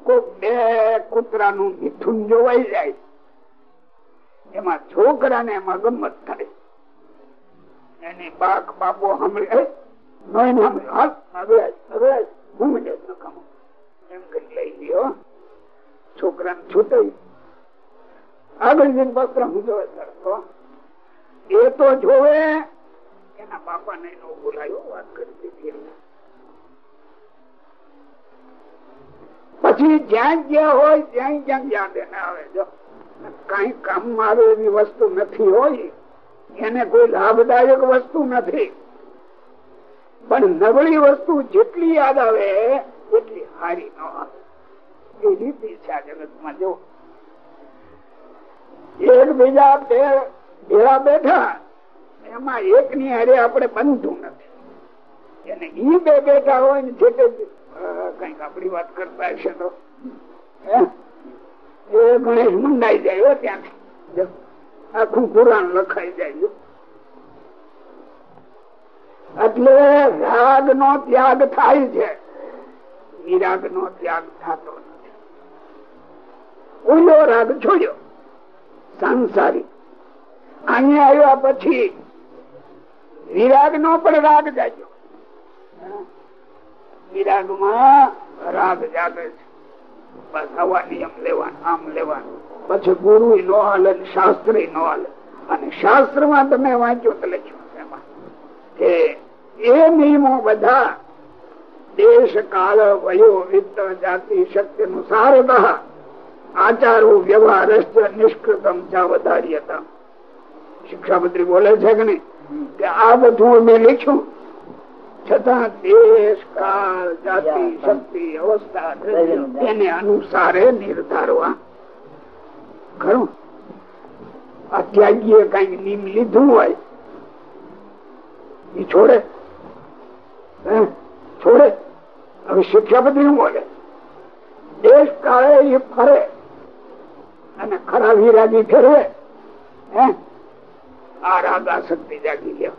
કોઈ બે કૂતરાનું મિથુન જોવાઈ જાય. એમાં છોકરાને એમાં ગમત થાય. એની બાક બાપો સાંભળે, નોય સાંભળે, હાલ, હવે હવે હું મળે નકામો. એમ કરી લઈ ગયો. છોકરાને છૂટાઈ આગળ જઈને હું જોવે એ તો જોવે. એના બાપાને નો બોલાયો વાત કરી દીધી પછી જ્યાં જ્યાં હોય ત્યાં જ્યાં યાદ એને આવે. જો, કઈ કામમાં આવે એવી વસ્તુ નથી હોય, એને કોઈ લાભદાયક વસ્તુ નથી. પણ નબળી વસ્તુ જેટલી યાદ આવે, એટલી હારી ન આવે. એ રીતિ છે આ જગતમાં. જો એક બીજા બે ભેળા બેઠા. એમાં એક ની હારે આપણે બનતું નથી. એને ઈ બે બેઠા હોય ને જે કંઈક આપડી વાત કરતા હશે તો. એ ગણેશ મંડાઈ જાય ત્યાંથી. આખું પુરાણ લખાઈ જાય એટલે રાગ નો ત્યાગ થાય છે. વિરાગ નો ત્યાગ થતો નથી. ઓલો રાગ છોડ્યો. સાંસારિક અહીંયા આવ્યા પછી વિરાગ નો પણ રાગ જાગ્યો. વિરાગ રાગ જાગે છે. બસ આવા નિયમ લેવાનું, આમ લેવાનું. પછી ગુરુ નો હાલે શાસ્ત્ર નો હાલે. અને શાસ્ત્રમાં તમે વાંચ્યો તો લખ્યું કે એ નિયમો બધા દેશ કાળ વયો, વિત્ત, જાતિ શક્તિ નું સારદ આચારો વ્યવહાર નિષ્કૃતમ વધારી હતા. શિક્ષામંત્રી બોલે છે કે નહીં? કે આ બધું અમે લખ્યું. છતાં દેશ કાળ જાતિ શક્તિ અવસ્થા એને અનુસારે નિર્ધારવા. ખરું? અત્યાગીએ કંઈક નિયમ લીધું હોય એ છોડે? છોડે. હવે શિક્ષાપતિ નું બોલે? દેશ કાળે એ ફરે. અને ખરા વિરાગી ફેરવે. આ રાગ આસક્તિ જાગી ગયો.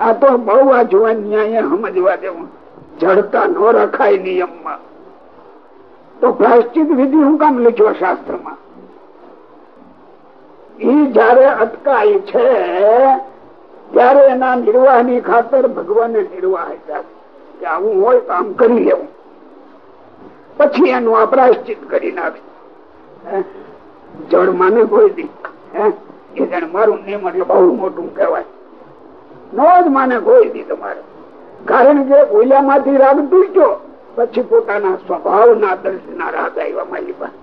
આ તો બહુ આ જોવા ન્યાય સમજવા દેવું જડતા ન રખાય નિયમમાં. તો પ્રાશ્ચિત વિધિ હું કામ લખ્યો શાસ્ત્રમાં? એ જયારે અટકાય છે, ત્યારે એના નિર્વાહની ખાતર ભગવાને નિર્વાહ આપ્યા. કે આવું હોય તો આમ કરી લેવું. પછી એનું આ પ્રાયશ્ચિત કરી નાખે? જળ માને કોઈ દી? એ જાણે મારું નિયમ એટલે બહુ મોટું કહેવાય. નો જ માને કોઈ દી તમારે. કારણ કે ઓલિયામાંથી રાગ તૂટ્યો, પછી પોતાના સ્વભાવના દર્શના રાગ આવ્યા મારી પાસે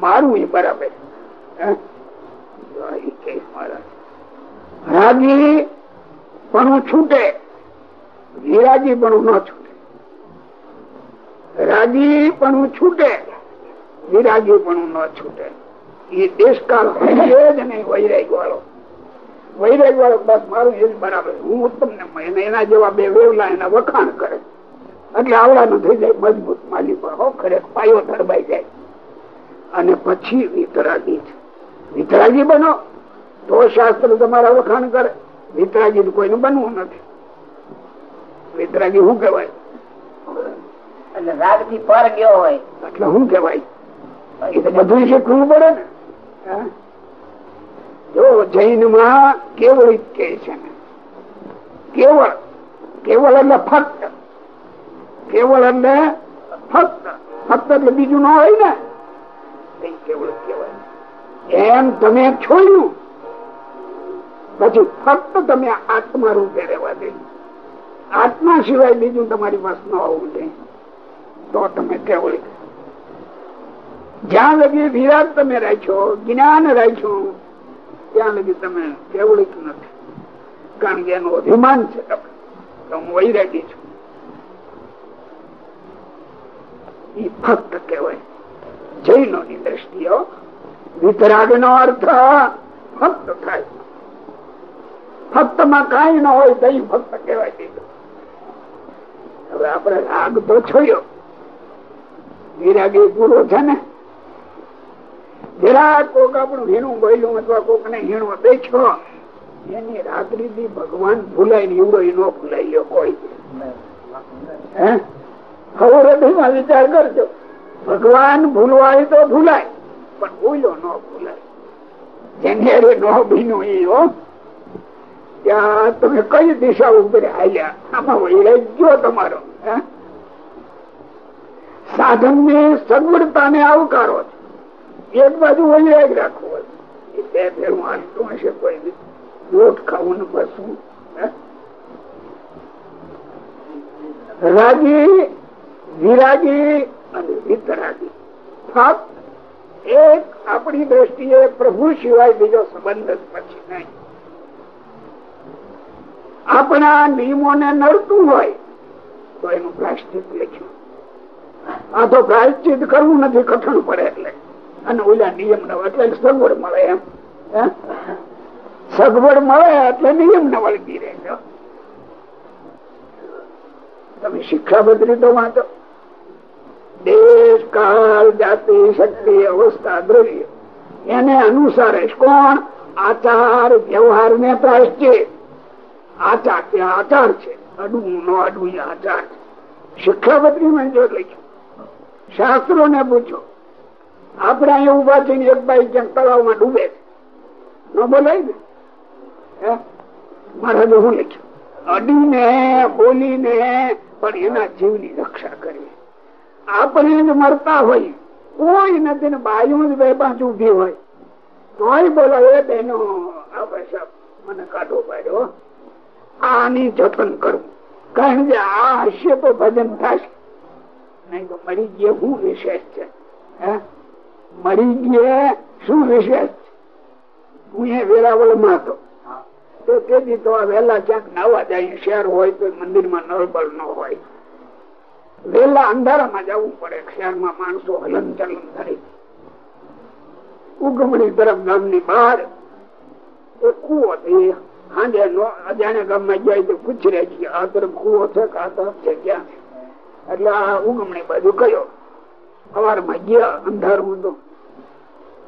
મારું એ બરાબર રાગી પણ છૂટે વિરાજી પણ ન છૂટે. રાગી પણ છૂટે વિરાગી પણ ન છૂટે. એ દેશકાળ હોય જ નહીં વૈરાગ વાળો વૈરાગ વાળો બસ મારું એ જ બરાબર. હું ઉત્તમ ને એને જેવા બે વેવલા એના વખાણ કરે. એટલે આવડાનું થઈ જાય મજબૂત માલી પર હો, ખરેખર પાયો ધરબાઈ જાય. અને પછી વિતરાગી વિતરાગી બનો, તો શાસ્ત્ર તમારા વખાણ કરે. વિતરાગી કોઈને બનવું નથી. વિતરાગી શું કહેવાય? એટલે રાગથી પર ગયો હોય. એટલે શું કેવાય એ તો બધું શીખવું પડે ને. જો જૈનમાં કેવળ કે છે ને. કેવળ. કેવળ એટલે ફક્ત. કેવળ એટલે ફક્ત. ફક્ત એટલે બીજું ન હોય ને. કેવળ કેવાય એમ તમે છોડ્યું. પછી ફક્ત તમે આત્મા રૂપે રહેવા દે. આત્મા સિવાય બીજું તમારી પાસે ન હોવું જોઈએ. તો તમે કેવળી જ્યાં લગી વિરાટ તમે રાખ્યો, જ્ઞાન રાખ્યો, ત્યાં લગી તમે કેવળિક નથી? કારણ કે એનું અભિમાન છે હું વૈરાગી છું. એ ફક્ત કહેવાય. જૈનો ની દ્રષ્ટિઓ વિતરાગ નો અર્થ ફક્ત થાય. ફક્તમાં કઈ ન હોય તો ફક્ત કહેવાય. હવે આપણે રાગ તો છોડ્યો વિરાગી પૂરો છે ને? જરા કોક આપણું હીણું બોલ્યું અથવા કોક ને હીણું બેઠો, એની રાત્રિ થી ભગવાન ભૂલાય ને એવડો ન ભૂલાઈ ગયો કોઈ વિચાર કરજો. ભગવાન ભૂલવાય તો ભૂલાય, પણ ભૂલો ન ભૂલાય. જેને નો ભીનું એ હો. ત્યાં તમે કઈ દિશા ઉપર હાલ્યા? આમાં વૈરાગ્યો તમારો તમારો સાધનની સગવડતા ને આવકારો છે. એક બાજુ વૈરાગ રાખવો હોય બે ફેરું હાલતું હશે કોઈ લોટ ખાવું ને બસવું રાગી વિરાગી અને વિતરાગી ફક્ત એક આપણી દ્રષ્ટિએ પ્રભુ સિવાય બીજો સંબંધ જ પછી નહીં. આપણા નિયમોને નડતું હોય, તો એનું પ્રાશ્ચિત લખ્યું. આ તો પ્રાયશ્ચિત કરવું નથી, કઠણ પડે એટલે. અને ઓલા નિયમ ન એટલે સગવડ મળે એમ. સગવડ મળે એટલે નિયમ ન વળગી રહે તમે શિક્ષા બદલી તો વાંચો. દેશ કાળ જાતિ, શક્તિ, અવસ્થા, દ્રવ્ય. એને અનુસારે કોણ? આચાર, વ્યવહાર ને પ્રાયશ્ચિત. આચાર ત્યાં આચાર છે. અડવું નો અડવું આચાર છે. શિક્ષાપત્રી માં જો લખ્યું શાસ્ત્રો ને પૂછો. આપડે અહીંયા ઊભા થઈને એક બાઈ ક્યાંક તળાવમાં ડૂબે. ન બોલાય ને? મહારાજે હું લખ્યું? અડીને, બોલીને, પણ એના જીવની રક્ષા કરી આપણે જ મરતા હોય. કોઈ નથી ને બાજુ જ બે પાંચ ઊભી હોય. તોય બોલો, એ બેનો આ મને કાઢો પાડ્યો. આની જતન કરવું કારણ કે આ હશે તો ભજન થશે. નહીં તો મળી ગયે શું વિશેષ છે? મળી ગયે શું વિશેષ હું એ વેરાવળમાં હતો તો. તેથી તો વહેલા ક્યાંક નાવા જાય શહેર હોય તો મંદિરમાં નળબળ ન હોય. વેલા અંધારામાં જવું પડે શહેરમાં માણસો હલન ચલન કરી ઉગમણી તરફ ગામની બહાર એ કુવો સાંજે અજાણ્યા ગામમાં જાય તો પૂછી રહે છે આ તરફ કુવો છે કે આ તરફ છે ક્યાં એટલે આ ઉગમણી બાજુ ગયો. સવારમાં ગયા, અંધારું તો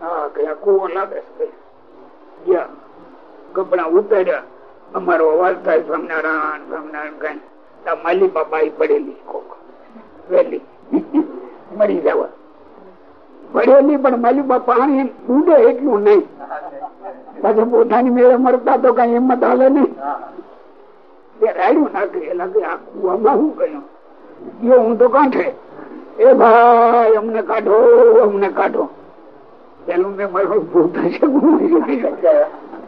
હા કયા કુવો લાગે ગયા. કપડા ઉતાર્યા. અમારો અવાજ થાય, સ્વામિનારાયણ સ્વામિનારાયણ કઈ માલી બાપા પડેલી કોક. વેલી. મરી જવા. પડેલી, પણ માલી બાપા પાણી ઊંડે એટલું નહીં. પાછું પોતાની મેળે મરતા તો કઈ હિંમત હાલે નહીં. રાડ્યું નાખે લાગે, આ કુવામાં શું કહ્યું ગયો હું તો કાંઠે એ ભાઈ અમને કાઢો અમને કાઢો. પેલું મેં મારો ભૂત હશે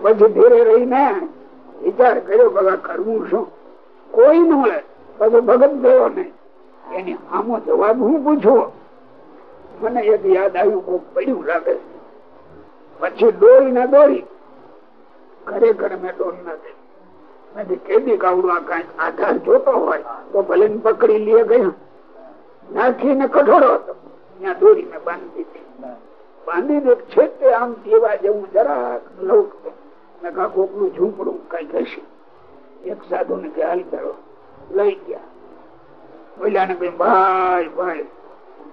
પછી ધીરે રહીને વિચાર કર્યો બધા કરવું શું? કોઈ ન મળે, પછી ભગત ગયો ને એની આમો જવાબ હું પૂછું? મને એક યાદ આવ્યું, કોક પડ્યું લાગે. પછી દોરી ને દોરી ખરેખર મેં દોર નથી કેદી કાવડું આ કઈ આધાર જોતો હોય તો ભલે પકડી લે ગયા. નાખીને કઠોળો હતો. ત્યાં દોરી મેં બાંધી દીધી. બાંધી દે તે આમ કેવા જેવું જરાક લઉં મેં કોકનું ઝૂંપડું કઈ હશે? એક સાધુ ને હાલ કરો. લઈ ગયા. બોલ્યા ને ભાઈ ભાઈ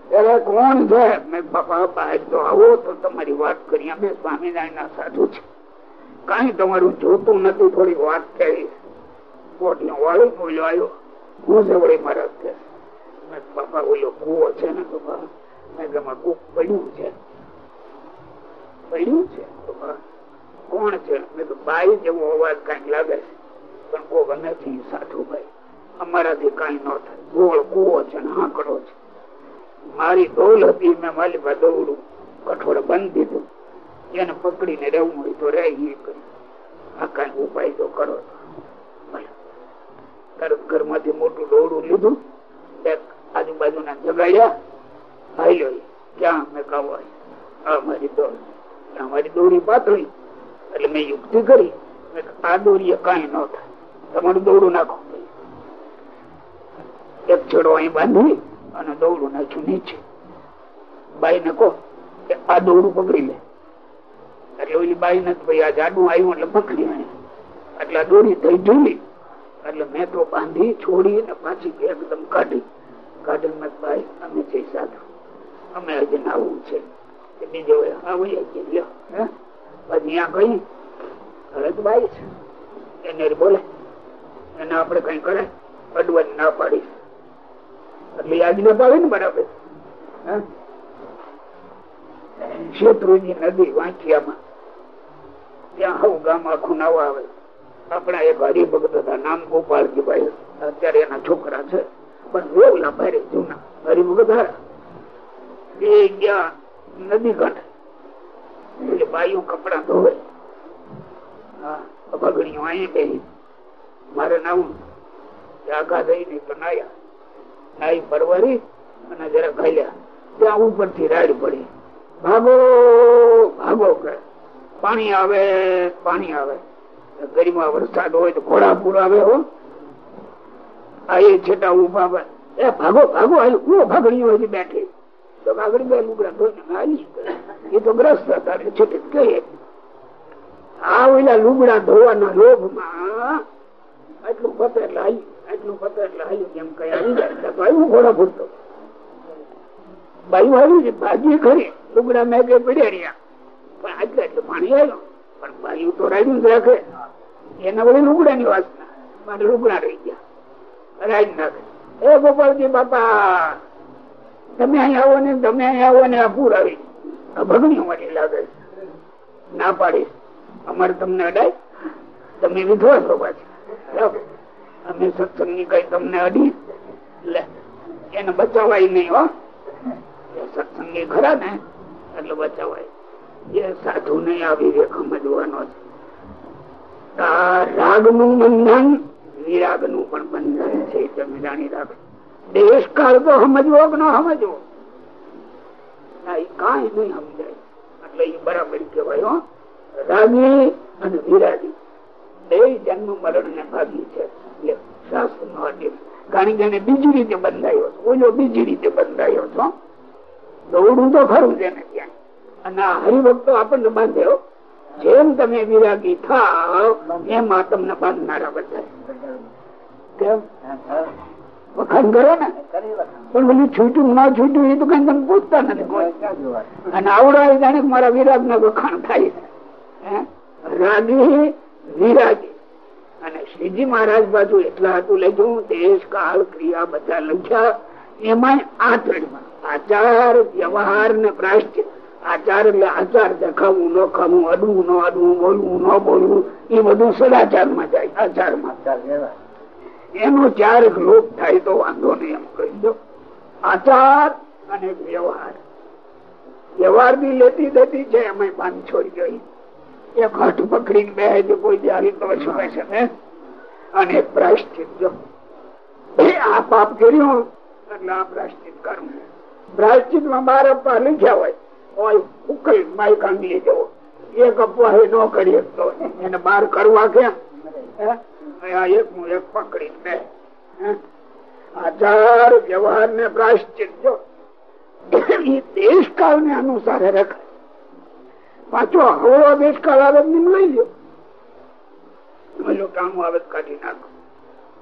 ત્યારે કોણ છે? મેં બાપા બહાર તો આવો તો તમારી વાત કરી. અમે સ્વામિનારાયણ ના સાધુ છે કઈ તમારું જોતું નથી, થોડી વાત કરી. કોટનો વાળો બોલ્યો હું છે વળી બાપા બોલ્યો કુવો છે ને તો કોણ છે? મેં તો બાઈ જેવો અવાજ કંઈક લાગે છે. પણ કોક નથી સાધુ ભાઈ અમારાથી કઈ ન થાય. ગોળ કુવો છે ને છે. મારી દોલ હતી, મેં મારી દોડું, કઠોળ બંધ દીધું. એને પકડીને રહેવું હોય તો રે એ કરી. આ કઈ ઉપાય તો કરો તરત ઘરમાંથી મોટું દોડું લીધું. એક આજુબાજુના જગાડ્યા. હાલ્યો. ક્યાં? મેં કાવો મારી દોડ અમારી દોડી પાતળી એટલે મેં યુક્તિ કરી. આ દોરીએ કઈ ન થાય. તમારું દોડું નાખો. એક છેડો અહીં બાંધી અને દોડું નાખ્યું નીચે. બાઈ ને કહો કે, આ દોડું પકડી લે. એટલે ઓલી બાઈ ને ભાઈ આ જાડું આવ્યું એટલે પકડી એટલે દોરી થઈ ઢીલી. એટલે મેં તો બાંધી, છોડી ને પાછી એકદમ કાઢી કાઢી મેં ભાઈ અમે જઈ સાધુ. અમે હજી નાવું છે. બીજો પછી ત્યાં કઈ ઘરે તો બાઈ છે. એને બોલે. એને આપડે કઈ કરે અડવાની ના પાડી. એટલે આજ્ઞા આવે ને બરાબર. શેત્રુજી નદી વાંચિયામાં ત્યાં હવ ગામ આખું નાવા આવે. આપણા એક હરિભગત હતા, નામ ગોપાલજીભાઈ. અત્યારે એના છોકરા છે. પણ વેવલા ભારે જૂના. હરિભગત હારા એ ગયા નદી કાંઠે. બાઈઓ કપડા ધોવે. પગડીઓ અહીં બેસી મારે નાવું આઘા થઈને તો નાયા નાઈ પરવારી અને જરા ખાલ્યા ત્યાં ઉપરથી રાડ પડી. ભાગો ભાગો કે પાણી આવે પાણી આવે. ગરીમાં વરસાદ હોય તો ઘોડા પૂર આવે હો. આ એ છેટા ઊભા એ ભાગો ભાગો હું ભાગણી હોય બેઠી. તો ભાગડી બે લુગડા ધોઈ એ તો ગ્રસ્ત હતા છેટે કહીએ. આ ઓલા લુગડા ધોવાના લોભમાં આટલું પતે એટલે આટલું પતે એટલે કેમ કઈ આવી જાય. તો આવ્યું ઘોડા ભૂલતો બાયું આવ્યું છે ભાજી ખરી. લુગડા મેં પડ્યા રહ્યા. પણ આટલે પાણી આવ્યું. પણ બાયું તો રાડ્યું રાખે. એના વળી લુગડા ની વાસના. મારે લુગડા રહી ગયા. રાજ નાખે એ ગોપાલજી બાપા, તમે અહીં આવો ને, તમે અહીં આવો ને, આ પૂર આવી. ભગણી અમારી લાગે ના પાડીશ અમારે તમને અડાય. તમે વિધવા છો પાછા. અમે સત્સંગની કઈ તમને અડી એટલે એને બચાવાય નહીં, હો. સત્સંગી ખરા ને, એટલે બચાવાય. એ સાધુ ને રે સમજવાનો છે. રાગનું બંધન વિરાગનું પણ બંધન છે તમે જાણી રાખો દેશ કાળ તો સમજવો કે ન સમજવો? કઈ નહીં સમજાય. એટલે એ બરાબર કેવાય રાગી અને વિરાગી. બે જન્મ મરણ ને ભાગી છે. શાસ્ત્ર નો કારણ કે એને બીજી રીતે બંધાયો છે. ઓલો બીજી રીતે બંધાયો છો દોડવું તો ખરું છે ને ત્યાં અને આ હરિભક્તો આપણને બાંધ્યો જેમ તમે વિરાગી થાવ, એમ આ તમને બાંધનારા બધા. કેમ? વખાણ કરો ને. પણ બધું છૂટ્યું ના છૂટ્યું, એ તો કઈ તમે પૂછતા નથી અને આવડો જાણે મારા વિરાગ ના વખાણ થાય. રાગી, વિરાગી. અને શ્રીજી મહારાજ બાજુ એટલા હતું, લેજું, દેશ, કાળ, ક્રિયા બધા લખ્યા. એમાં આચરણમાં આચાર, વ્યવહાર ને પ્રાશ્ચિત આચાર એટલે આચાર દેખાવું, ન ખાવું અડવું, ન અડવું, બોલવું, ન બોલવું, એ બધું સદાચારમાં જાય આચારમાં એનો ચાર લોપ થાય તો વાંધો નહીં, એમ કહી દો. આચાર અને વ્યવહાર. વ્યવહાર બી લેતી દેતી છે એમાં પાન છોડી ગઈ. એક હઠ પકડીને બે કોઈ જારી તો છુપે છે ને અને પ્રાયશ્ચિત જો. આ પાપ કર્યું, એટલે આ પ્રાયશ્ચિત કર્મ પ્રાયશ્ચિતમાં બાર અપવા લખ્યા હોય. હોય ઉકલ માય જવો એક અપવા ન કરીએ તો એને બાર કરવા કેમ એક હું એક પકડી બે. આચાર વ્યવહાર ને પ્રાશ્ચિત જો. દેશ કાળ ને અનુસાર રખાય. પાછો હવળો દેશકાળ આવે લઈ લો કામ આવે કાઢી નાખો.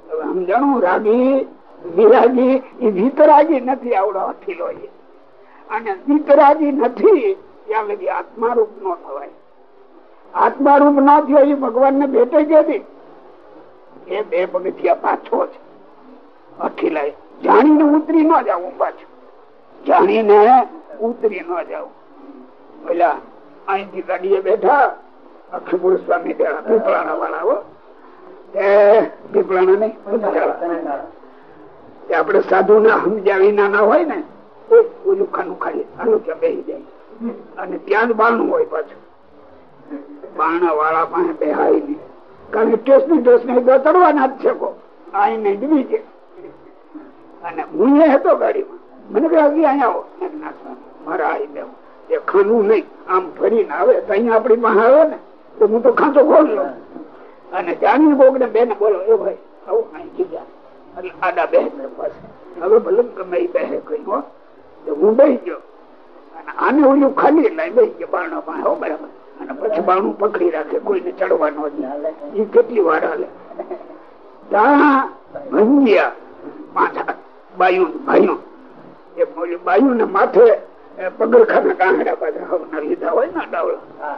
હવે સમજાણું રાગી વિરાગી એ વિતરાગી નથી આવડો હથીલો અને વિતરાગી નથી. ત્યાં લગી આત્મારૂપ નો થવાય. આત્મારૂપ ન થયો એ ભગવાન ને ભેટે ગયેલી. એ બે પગથિયા પાછો છે. અખિલાય જાણીને ઉતરી ન જવું પાછું. જાણીને ઉતરી ન જવું. પેલા અહીંથી ગાડીએ બેઠા. અક્ષપુર સ્વામી પીપળાણા વાળા પીપળાણા નહીં આપડે સાધુ ના સમજાવી ના હોય ને ઓલું ખાનું અને ત્યાં જ બારણું હોય પાછું. બારણા વાળા પાસે બેહાય નહીં. કારણ કે ટેસ્ટની ડ્રેસ ને ચડવાના જ છે આઈને જ બીજે અને હું હતો ગાડીમાં. મને કહે, હજી અહીંયા મારા આવી દેવું એ ખાનું નહીં. આમ ફરીને આવે. તો અહીંયા આપણી પાસે આવે ને, તો હું તો ખાંચો ખોલ લઉં. અને જાણી કોક ને બેને બોલો, એ ભાઈ, આવું, અહીં કીધા એટલે આડા બે હવે ભલે ગમે એ બેસે કહ્યું હું બેસી ગયો. અને આને ઓલું ખાલી લઈ બેસી ગયો બારણા પાસે, હો બરાબર. અને પછી બાણું પકડી રાખે, કોઈને ચડવાનો જ એ કેટલી વાર હાલે. ત્યાં ભંજિયા માથા, બાયું ભાઈઓ એ ઓલી બાયું ને માથે પગરખાના કાંગડા પાછા હવના લીધા હોય ને ડાવડા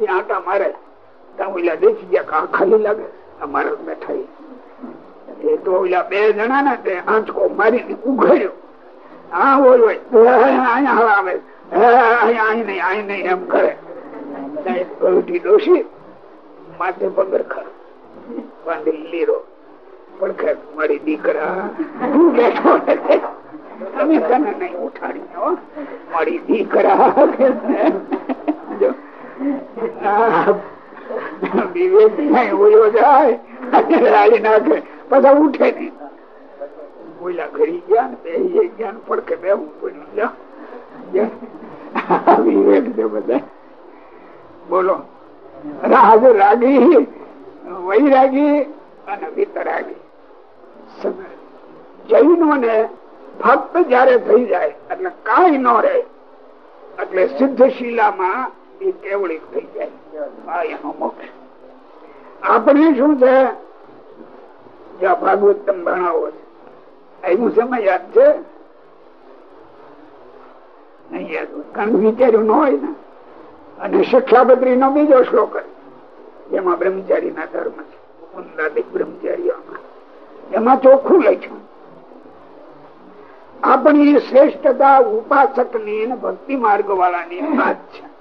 એ આટા મારે. ત્યાં ઓલા દેખી ગયા કાં ખાલી લાગે. અમારા બેઠા એ તો ઓલા બે જણા ને તે આંચકો મારીને ઉઘાડ્યો. હા આવે. અહીંયા, અહીં નહીં નહીં, એમ કરે. ડોસી માથે પગરખા બાંધી લીરો. પડખે મારી દીકરા. બેઠો તમે તને નહીં ઉઠાડી મારી દીકરા વિવેક નહીં ઓયો જાય. રાજી નાખે. પછી ઉઠે નહીં. ઓલા ઘડી ગયા ને બે ગયા ને પડકે બેવું પડ્યું. બધા. બોલો. રાગ રાગી, વૈરાગી અને વિતરાગી. જૈનો ને ફક્ત જયારે થઈ જાય, એટલે કઈ ન રહે, એટલે સિદ્ધ શિલામાં એ કેવળી થઈ જાય. આ એનો મોક્ષ. આપણે શું છે? જ્યાં ભાગવત તમે ભણાવો છે. એનું સમય યાદ છે? કારણ હોય ને. અને શિક્ષાપત્રી નો બીજો શ્લોક જેમાં બ્રહ્મચારી ના ધર્મ છે. એમાં ચોખ્ખું લખ્યું. આપણી શ્રેષ્ઠતા ઉપાસકની ભક્તિ માર્ગ વાળાની વાત છે.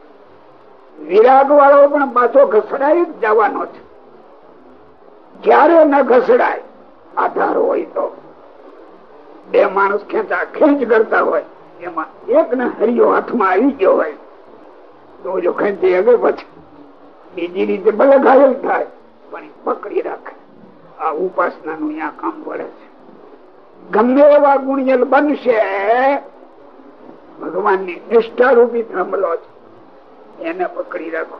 વિરાગ વાળો પણ પાછો ઘસડાઈ જવાનો છે. જયારે ન ઘસડાય, આધાર હોય તો. બે માણસ ખેંચા ખેંચ કરતા હોય, એમાં એક ને હરિયો હાથમાં આવી ગયો હોય, તો જો ખેંચી હવે પછી. બીજી રીતે ભલે ઘાયલ થાય, પણ પકડી રાખે. આ ઉપાસના નું અહીંયા કામ પડે છે. ગમે એવા ગુણિયલ બનશે ભગવાનની નિષ્ઠા રૂપી થંભલો છે. એને પકડી રાખો.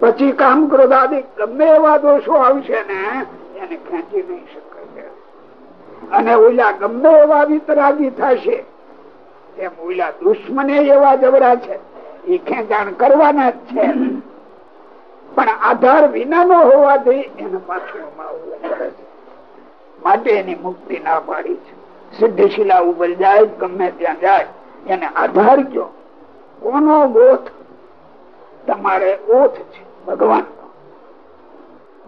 પછી કામ ક્રોધાદી ગમે એવા દોષો આવશે ને, એને ખેંચી નહીં શકે અને ઓલા ગમે એવા વિતરાગી થશે. એમ ઓલા દુશ્મને એવા જબરા છે. એ ખેંચાણ કરવાના જ છે. પણ આધાર વિના નો હોવાથી એને પાછળ માટે એની મુક્તિ ના પાડી છે. સિદ્ધશિલા ઉપર જાય, ગમે ત્યાં જાય, એને આધાર કયો. કોનો ગોથ? તમારે ઓથ છે ભગવાન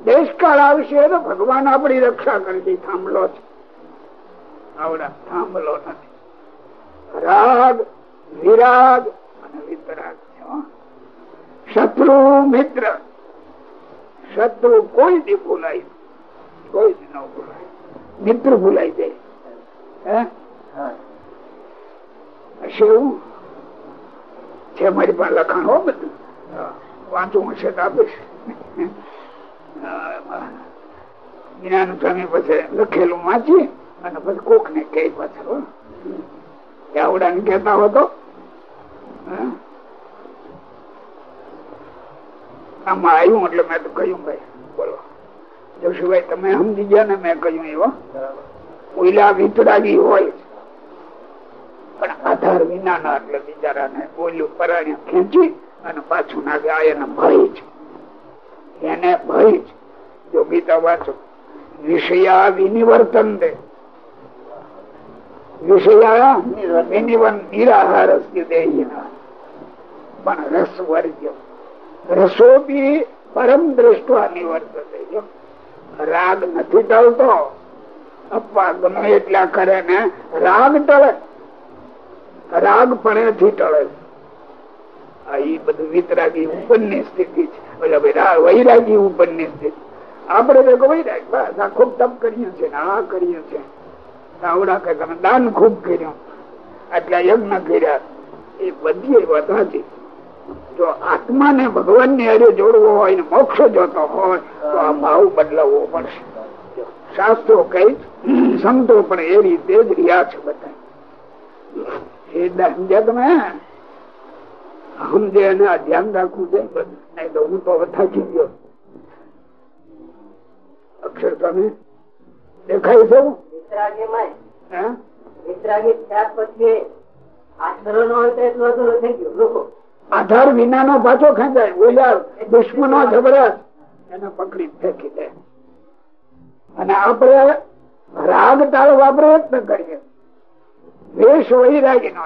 દેશકાળ આવશે તો ભગવાન આપણી રક્ષા કરતી થાંભલો છે. આવડા થાંભલો નથી. રાગ વિરાગ અને વિતરાગ શત્રુ મિત્ર. શત્રુ કોઈ દી ભૂલાય કોઈ દી ન ભૂલાય. મિત્ર ભૂલાઈ જાય. હશે એવું? છે મારી પાસે લખાણ હો બધું. વાંચવું હશે તો આપીશ. જ્ઞાન સ્વામી પછી લખેલું વાંચીએ. અને પછી કોક ને કે આવડા ને કેતા હોતો આમાં આવ્યું એટલે મેં તો કહ્યું, ભાઈ, બોલો. જોશુભાઈ, તમે સમજી ગયા ને મેં કહ્યું એવો ઓઈલા વિતરાગી હોય પણ આધાર વિના ના એટલે બિચારાને ઓલું પરાણ્યું ખેંચી અને પાછું નાખે આ એને ભય છે એને ભય છે જો ગીતા વાંચો, વિષયા વિનિવર્તન દે. પરમ દ્રષ્ટવા નિવર્તતે. રાગ નથી ટળતો, અપવા ગમે એટલા કરે ને રાગ ટળે. રાગ પણ ટળે. આ એ બધું વિતરાગી ઉપરની સ્થિતિ છે. વૈરાગી ઉપરની સ્થિતિ. આપડે વૈરાગ, બસ આ ખૂબ તપ કર્યું છે આ કર્યું છે આવડા કે તમે દાન ખૂબ કર્યું. આટલા યજ્ઞ કર્યા. એ બધી વાત હતી. જો આત્મા ને ભગવાનની હારે જોડવો હોય ને મોક્ષ જોતો હોય, તો આ ભાવ બદલાવવો પડશે. શાસ્ત્રો કઈ સંતો પણ એ રીતે જ રહ્યા છે બધા. એ સમજ્યા તમે સમજે અને આ ધ્યાન રાખવું છે, નહીં તો હું તો થાકી ગયો. અક્ષર તમે દેખાય છે આધાર વિના નો પાછો ખેંચાય. ઓલા દુશ્મનો જબરદસ્ત એને પકડી ફેંકી દે. અને આપણે રાગ તાળ પ્રયત્ન કરીએ. દેશ વહી રાગી નો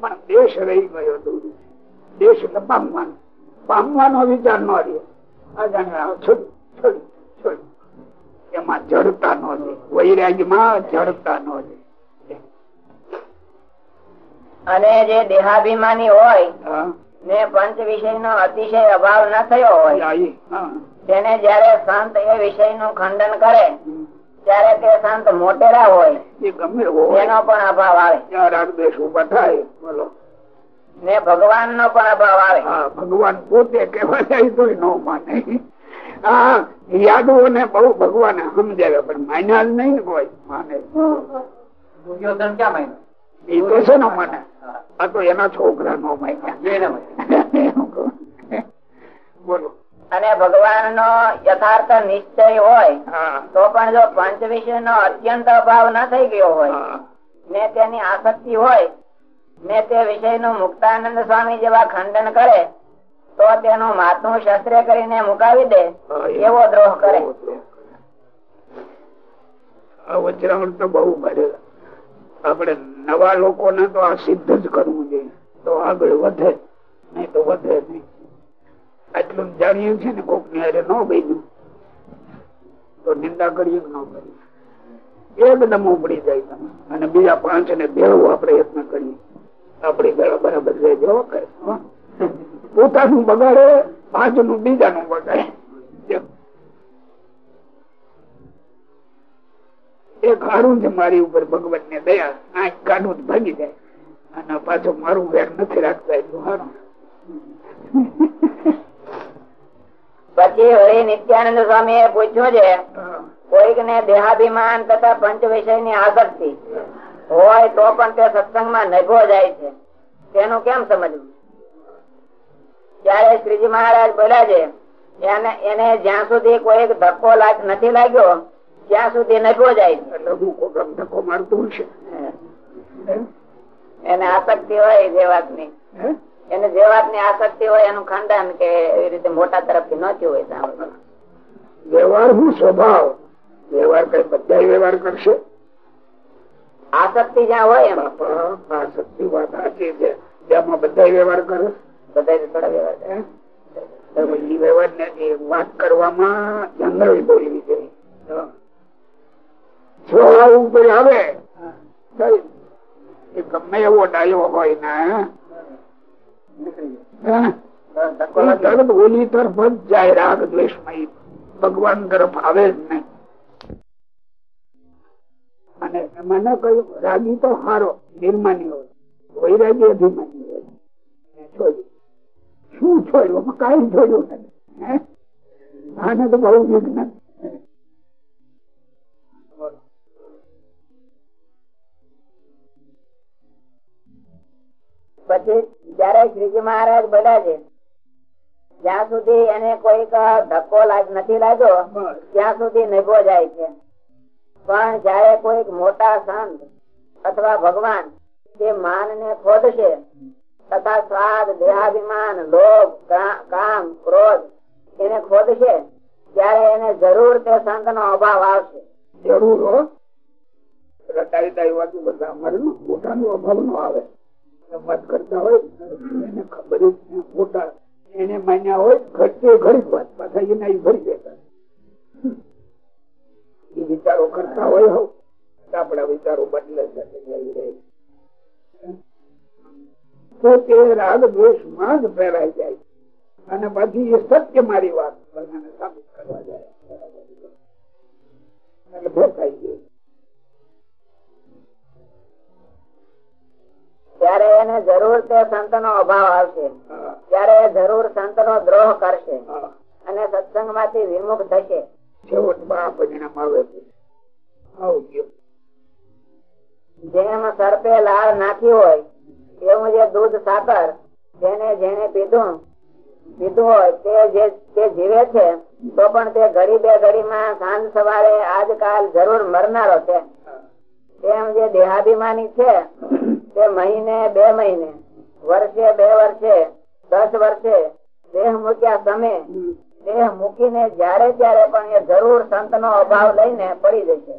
પણ દેશ રહી ગયો દૂર. દેશ પામવાનો પામવાનો વિચાર ન રહ્યો આ જાણે આ છોડી છોડી છોડી. એમાં જડતા ન રહે. વૈરાગીમાં જડતા ન રહે. અને જે દેહાભિમાની હોય ને પંચ વિષય નો અતિશય અભાવ ન થયો હોય તેને જયારે સંત એ વિષયનું ખંડન કરે ત્યારે તે સંત મોટેરા હોય એનો પણ અભાવ આવે. ત્યાં ઊભા થાય બોલો. ને ભગવાન નો પણ અભાવ આવે. ભગવાન પોતે કેવા જાય તો ન માને. યાદવો ને બહુ ભગવાન સમજાવે પણ માન્યા જ નહીં ને કોઈ. માને. દુર્યોધન ક્યાં માન્યો? એ તો છે ને માને આ તો એના છોકરા નો માન્યા. બોલો. અને ભગવાન નો યથાર્થ નિશ્ચય હોય હા. તો પણ જો પંચ વિષય નો અત્યંત અભાવ ન થઈ ગયો હોય ને તેની આસક્તિ હોય ને તે વિષયનું મુક્તાનંદ સ્વામી જેવા ખંડન કરે તો તેનું માથું શસ્ત્ર કરીને મુકાવી દે એવો દ્રોહ કરે. આ તો બહુ ભરે આપણે નવા લોકોને તો આ સિદ્ધ જ કરવું જોઈએ. તો આગળ વધે નહીં તો વધે નહીં. આટલું જાણીએ છીએ ને કોકની હારે ન બન્યું. તો નિંદા કરીએ કે ન કરીએ. એકદમ ઉપડી જાય તમે. અને બીજા પાંચ ને ભેળવા પ્રયત્ન કરીએ. આપડી ગળા બરાબર રહેજો કરે. પોતાનું બગાડે પાંચ બીજાનું બગાડે. એક હારું છે મારી ઉપર ભગવાન ને દયા આંખ કાઢું ભાગી જાય. અને પાછો મારું વેર નથી રાખતા એટલું હારું. પછી હવે નિત્યાનંદ સ્વામી એ પૂછ્યું છે કોઈક ને દેહાભિમાન તથા પંચ વિષયની આસક્તિ હોય તો પણ તે સત્સંગમાં નભો જાય છે. તેનું કેમ સમજવું? ત્યારે શ્રીજી મહારાજ બોલ્યા છે એને જ્યાં સુધી કોઈ ધક્કો નથી લાગ્યો ત્યાં સુધી નભો જાય મારતું છે? એને આસક્તિ હોય જે વાતની? એને જે વાતની આસક્તિ હોય એનું ખંડન કે એવી રીતે મોટા તરફથી ન થયું હોય વ્યવહાર હું સ્વભાવ? વ્યવહાર કઈ બધા વ્યવહાર કરશે? આસક્તિ જ્યાં હોય એમાં. પણ આ વાત સાચી છે. જેમાં બધા વ્યવહાર કરે? ઓલી તરફ જ જાય રાગ દ્વેષમાં ઈ ભગવાન તરફ આવે જ નહીં. અને મને કહ્યું, રાગી તો હારો, નિર્માની હોય. વૈરાગી અભિમાની હોય. ને છોડ્યું શું જોયું કઈ જોયું આને તો બહુ વિજ્ઞાન પછી જયારે શ્રીજી મહારાજ બોલ્યા છે, જ્યાં સુધી એને કોઈક ધક્કો નથી લાગ્યો, ત્યાં સુધી નભો જાય છે. પણ જયારે કોઈક મોટા સંત અથવા ભગવાન જે માન ને ખોદશે તથા સ્વાદ, દેહાભિમાન, લોભ કામ, ક્રોધ એને ખોદશે. ત્યારે એને જરૂર તે સંત નો અભાવ આવશે. જરૂર રટાઈ દાઈ બધા કરતા હોય ખબર એને માન્યા હોય ઘટતે ઘડી વાત પાછા એના ભરી દેતા. એ વિચારો કરતા હોય હો. આપણા વિચારો બદલે છે કે જઈ રહે તો તે રાગ દ્વેષમાં જ ફેરાઈ જાય. અને પછી એ સત્ય મારી વાત બધાને સાબિત કરવા જાય. એટલે ભોકાઈ ગયું. ત્યારે એને જરૂર તે સંત નો અભાવ આવશે. ત્યારે એ જરૂર સંત નો દ્રોહ કરશે. અને સત્સંગમાંથી વિમુખ થશે. છેવટમાં આ પરિણામ આવે છે જેમ સર્પે લાળ નાખી હોય એવું જે દૂધ, સાકર, જેને જેને પીધું પીધું હોય, તે જીવે છે, તો પણ તે ઘડી બે ઘડીમાં સાંજ સવારે આજકાલ જરૂર મરનારો છે. તેમ જે દેહાભિમાની છે. તે મહિને, બે મહિને, વર્ષે, બે વર્ષે, દસ વર્ષે દેહ મૂક્યા સમય દેહ મૂકીને જયારે ત્યારે પણ એ જરૂર સંત નો અભાવ લઈને પડી જાય છે.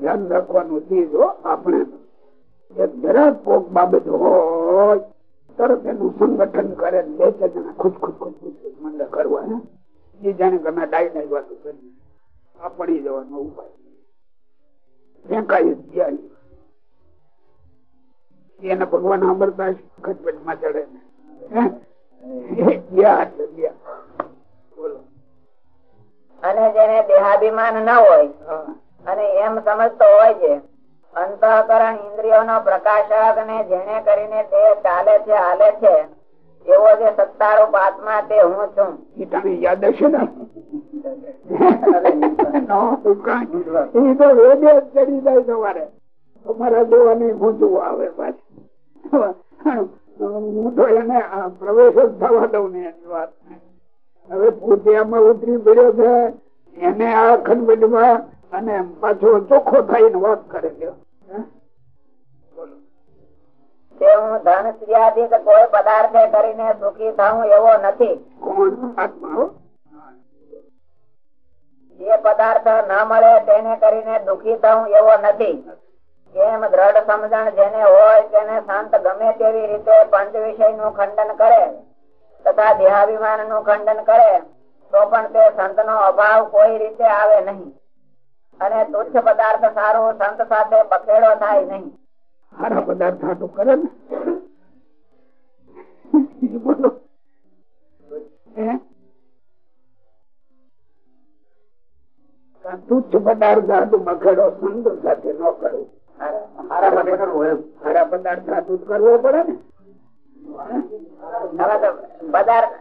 ધ્યાન રાખવાનું આપણે એક જરાક કોક બાબત હોય તરત એનું સંગઠન કરે બે ચાર જણા ખુદ ખુદ ખુદ ખુદ ખુદ કરવા એ જાણે કે અમે ડાઈ વાતું કરી આ પડી જવાનો ઉપાય. ફેંકાઈ જ એને ભગવાન સાંભળતા ખટપટમાં ચડે ને. બોલો. અને જેને દેહાભિમાન ના હોય અને એમ સમજતો હોય છે અંતઃકરણ ઇન્દ્રિયોનો પ્રકાશક ને જેને કરીને તે ચાલે છે હાલે છે એવો જે સત્તારૂપ આત્મા તે હું છું. એ તને યાદ હશે ને? નો, તો કાંઈ. ઈ તો વેદે ચડી જાય સવારે. અમારા દેવાની ગુંજવું આવે પાછું. હું તો એને પ્રવેશ જ થવા દઉં ને એની વાત હવે પોતે આમાં ઉતરી પડ્યો છે એને આ ખંડમાં અને પાછો ચોખ્ખો થઈને વાત કરે છે. નથી. જે દ્રઢ સમજણ જેને હોય તેને સંત ગમે તેવી રીતે પંચ વિષયનું ખંડન કરે તથા દેહાભિમાનનું ખંડન કરે, તો પણ તે સંત નો અભાવ કોઈ રીતે આવે નહીં. અને તુચ્છ પદાર્થ સારું સંત સાથે બખેડો થાય નહીં. સારા પદાર્થ હાટું કરે ને? બોલો. તુચ્છ પદાર્થ હાટું બખેડો સંત સાથે ન કરવું એમ. સારા પદાર્થ જ કરવો પડે ને? પદાર્થ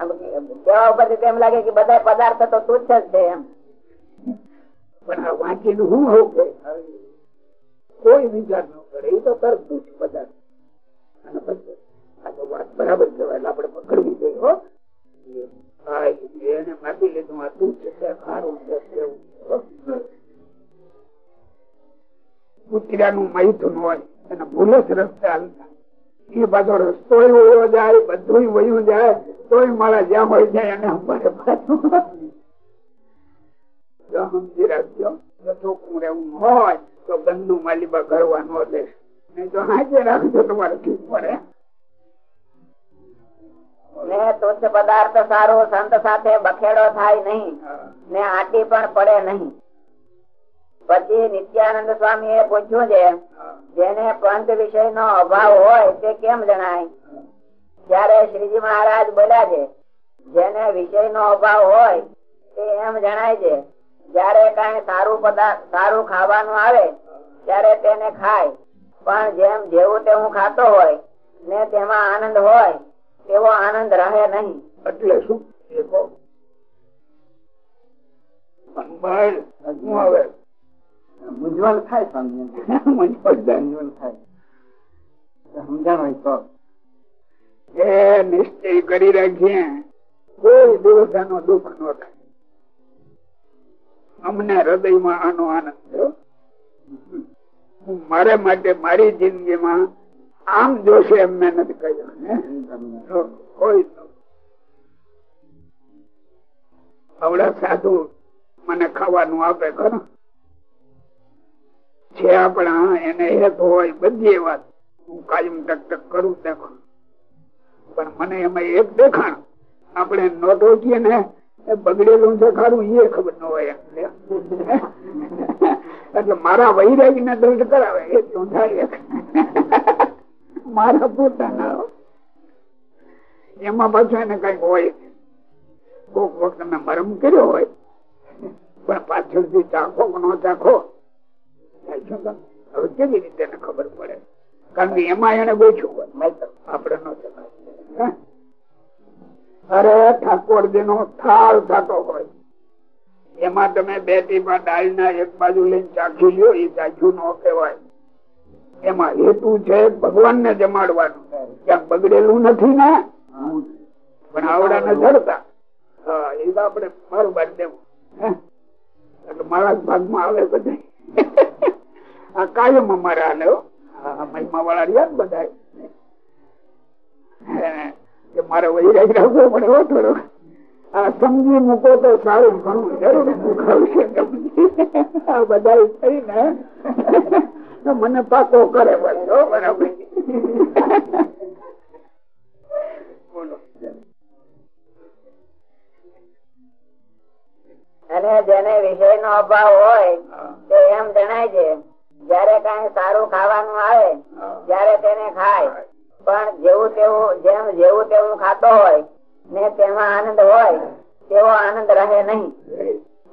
આમ ઉપરથી તેમ લાગે કે બધા પદાર્થ તો તુચ્છ જ છે એમ. પણ આ વાંચીને હું હોઉં કોઈ વિચાર ન કરે, એ તો તરત તુચ્છ પદાર્થ. અને એને માપી લીધું, આ જ એ પાછો રસ્તો વયો જાય બધું વયું જાય, તોય મારા જ્યાં હોય જાય એને અમારે પાછું જો સમજી રાખજો ચોખ્ખું રહેવું હોય તો ગંદુ માલિબા કરવા ન દે નહીં તો હાજે રાખજો તમારે ઠીક પડે ને તુચ્છ પદાર્થ સારો સંત સાથે બખેડો થાય નહીં ને આટી પણ પડે નહીં પછી નિત્યાનંદ સ્વામી એ પૂછ્યું છે જેને પંથ વિષય નો અભાવ હોય તે કેમ જણાય ત્યારે શ્રીજી મહારાજ બોલ્યા છે જેને વિષય નો અભાવ હોય તે એમ જણાય છે જયારે કઈ સારું પદાર્થ, સારું ખાવાનું આવે, ત્યારે તેને ખાય. પણ જેમ જેવું તેવું ખાતો હોય, ને તેમાં આનંદ હોય એવો આનંદ રહે નહીં. એટલે શું? થાય સમજણ હોય તો. નિશ્ચય કરી રાખીએ. કોઈ દિવસ આનો દુઃખ નો થાય. અમને હૃદયમાં આનો આનંદ થયો. હું મારે માટે મારી જિંદગીમાં આમ જોશે એમ મેં નથી કહ્યું? કોઈ. સાધુ મને ખાવાનું આપે ખરો. છે આપણા એને હેત હોય બધી વાત હું કાયમ ટક ટક કરું દેખો. પણ મને એમાં એક દેખાણ. આપણે નોટો છીએ ને એ બગડેલું છે ખારું એ ખબર ન હોય એટલે મારા વૈરાગ ને દ્રઢ કરાવે, એ મારા પોતાના એમાં પાછું એને કંઈક હોય. કોક વખત મેં મરમ કર્યો હોય, પણ પાછળથી ચાખો ન ચાખો હવે કેવી રીતે ખબર પડે? કારણ કે એમાં એને ગોખ્યું હોય. આપડે ન ચલાય અરે ઠાકોરજી નો થાળ થતો હોય. એમાં તમે બે ટીપા ડાળ ના એક બાજુ લઈને ચાખી લો એ ચાખ્યું નો કહેવાય. એમાં હેતુ છે ભગવાન ને જમાડવાનું. ક્યાંક બગડેલું નથી ને? પણ આવડા ને જડતા. હા, એ તો આપડે બરોબર દેવું. એટલે મારા ભાગમાં આવે બધા. આ કાયમ અમારા હાલે મહિમા વાળા રહ્યા ને બધા મારે વૈરાગ રાખવો પડે થોડો. આ સમજી મૂકો તો સારું ઘણું જરૂર દુખાવશે આ બધા થઈને મને પાકો કરે બરાબર. અને જેને વિષય નો અભાવ હોય તે એમ જણાય છે જયારે કઈ સારું ખાવાનું આવે ત્યારે તેને ખાય. પણ જેવું તેવું, જેમ જેવું તેવું ખાતો હોય ને તેમાં આનંદ હોય, તેવો આનંદ રહે નહીં.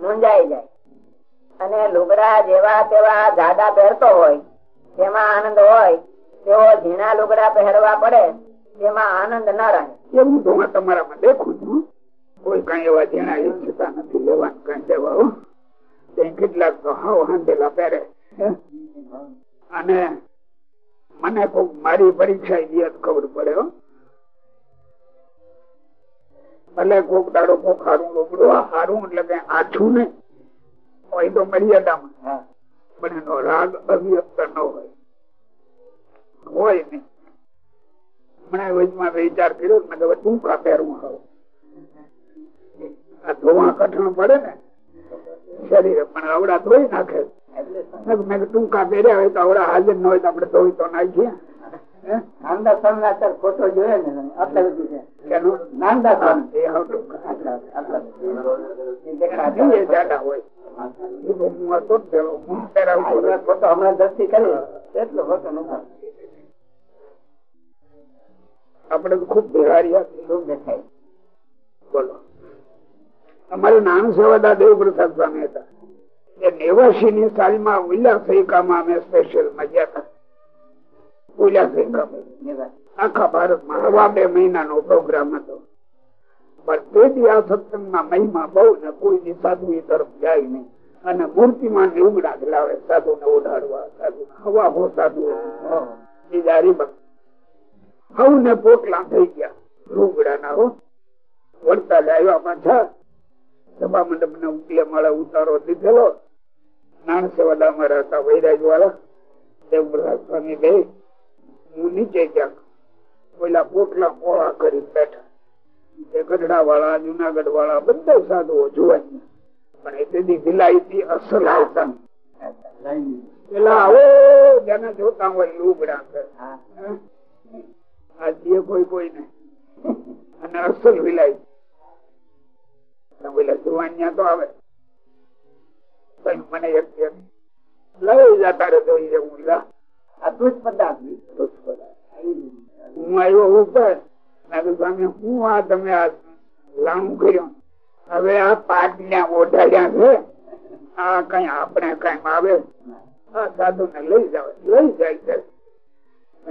મુંજાઈ જાય. અને લુગડા જેવા તેવા જાડા પહેરતો હોય તેમાં આનંદ હોય, તેવો ઝીણા લુગડા પહેરવા પડે, તેમાં આનંદ ન રહે. એવું તો તમારામાં દેખું છું. કોઈ કઈ એવા ઝીણા ઈચ્છતા નથી લેવાનું કઈ દેવા કેટલાક તો હાવ હાંધેલા પહેરે. અને મને કોક મારી પરીક્ષા યાદ ખબર પડે ભલે કોક દાડો કોક હારું રોકડું હારું એટલે કે આછું ને હોય તો મર્યાદામાં. પણ એનો રાગ અવ્યક્ત ન હોય. હોય નહીં. હમણાં વચમાં વિચાર કર્યો મેં કહે ટૂંકા પહેરવું હવે આ ધોવા કઠણ પડે ને. શરીરે પણ આવડા ધોઈ નાખે. ટૂંકા પહેર્યા હોય તો આવડા હાજર ન હોય તો આપડે ધોઈ તો નાખીએ. નાનદા સ્વામી અત્યારે ફોટો જોયો ને અત્યારે છે નાનદા સ્વામી. એ હાવ ટૂંકા. દેખાય એ જાડા હોય. હું હતો જ પેલો હું પહેરાવતો આ ફોટો હમણાં દર્શી કરી. એટલો ફોટો નથી આપડે ખૂબ બિહારી ખૂબ દેખાય. બોલો. અમારું નામ સેવાદા દેવ પ્રસાદ સ્વામી હતા. નેવાસી ની સાલમાં ઉલ્લાસૈકામાં અમે સ્પેશિયલ મજા હતા આખા ભારતમાં હવા બે મહિનાનો પ્રોગ્રામ હતો. પણ આ સત્સંગમાં મહિમા બહુ ને કોઈ દી સાધુ તરફ જાય નહીં. અને મૂર્તિમાન ઉગડા જ લાવે સાધુ ને ઉડાડવા સાધુ હવા હો સાધુ. બીજા હરિભક્ત હવ ને પોટલા થઈ ગયા. રૂગડા ના હો. વળતા આવ્યા પાછા. સભા મંડપ ને ઉકલે મળે ઉતારો દીધેલો. નાણ સેવાદા રહેતા વૈરાજ વાળા દેવપ્રસાદ સ્વામી ગઈ હું નીચે ક્યાંક પેલા પોટલા પોળા કરી બેઠા. એ ગઢડા વાળા જુનાગઢ વાળા બધા સાધુઓ જોવાય પણ એ તેથી વિલાયતી અસલ આવતા પેલા આવો જેને જોતા હોય લુગડા કરે. આ કોઈ કોઈ ને. અને અસલ વિલાય પેલા જુવાનિયા તો આવે. લઈ હવે આ પાટલા ઓઢાડ્યા છે. આ કઈ આપણે કઈ આવે આ સાધુ ને લઈ જાવ લઈ જાય છે.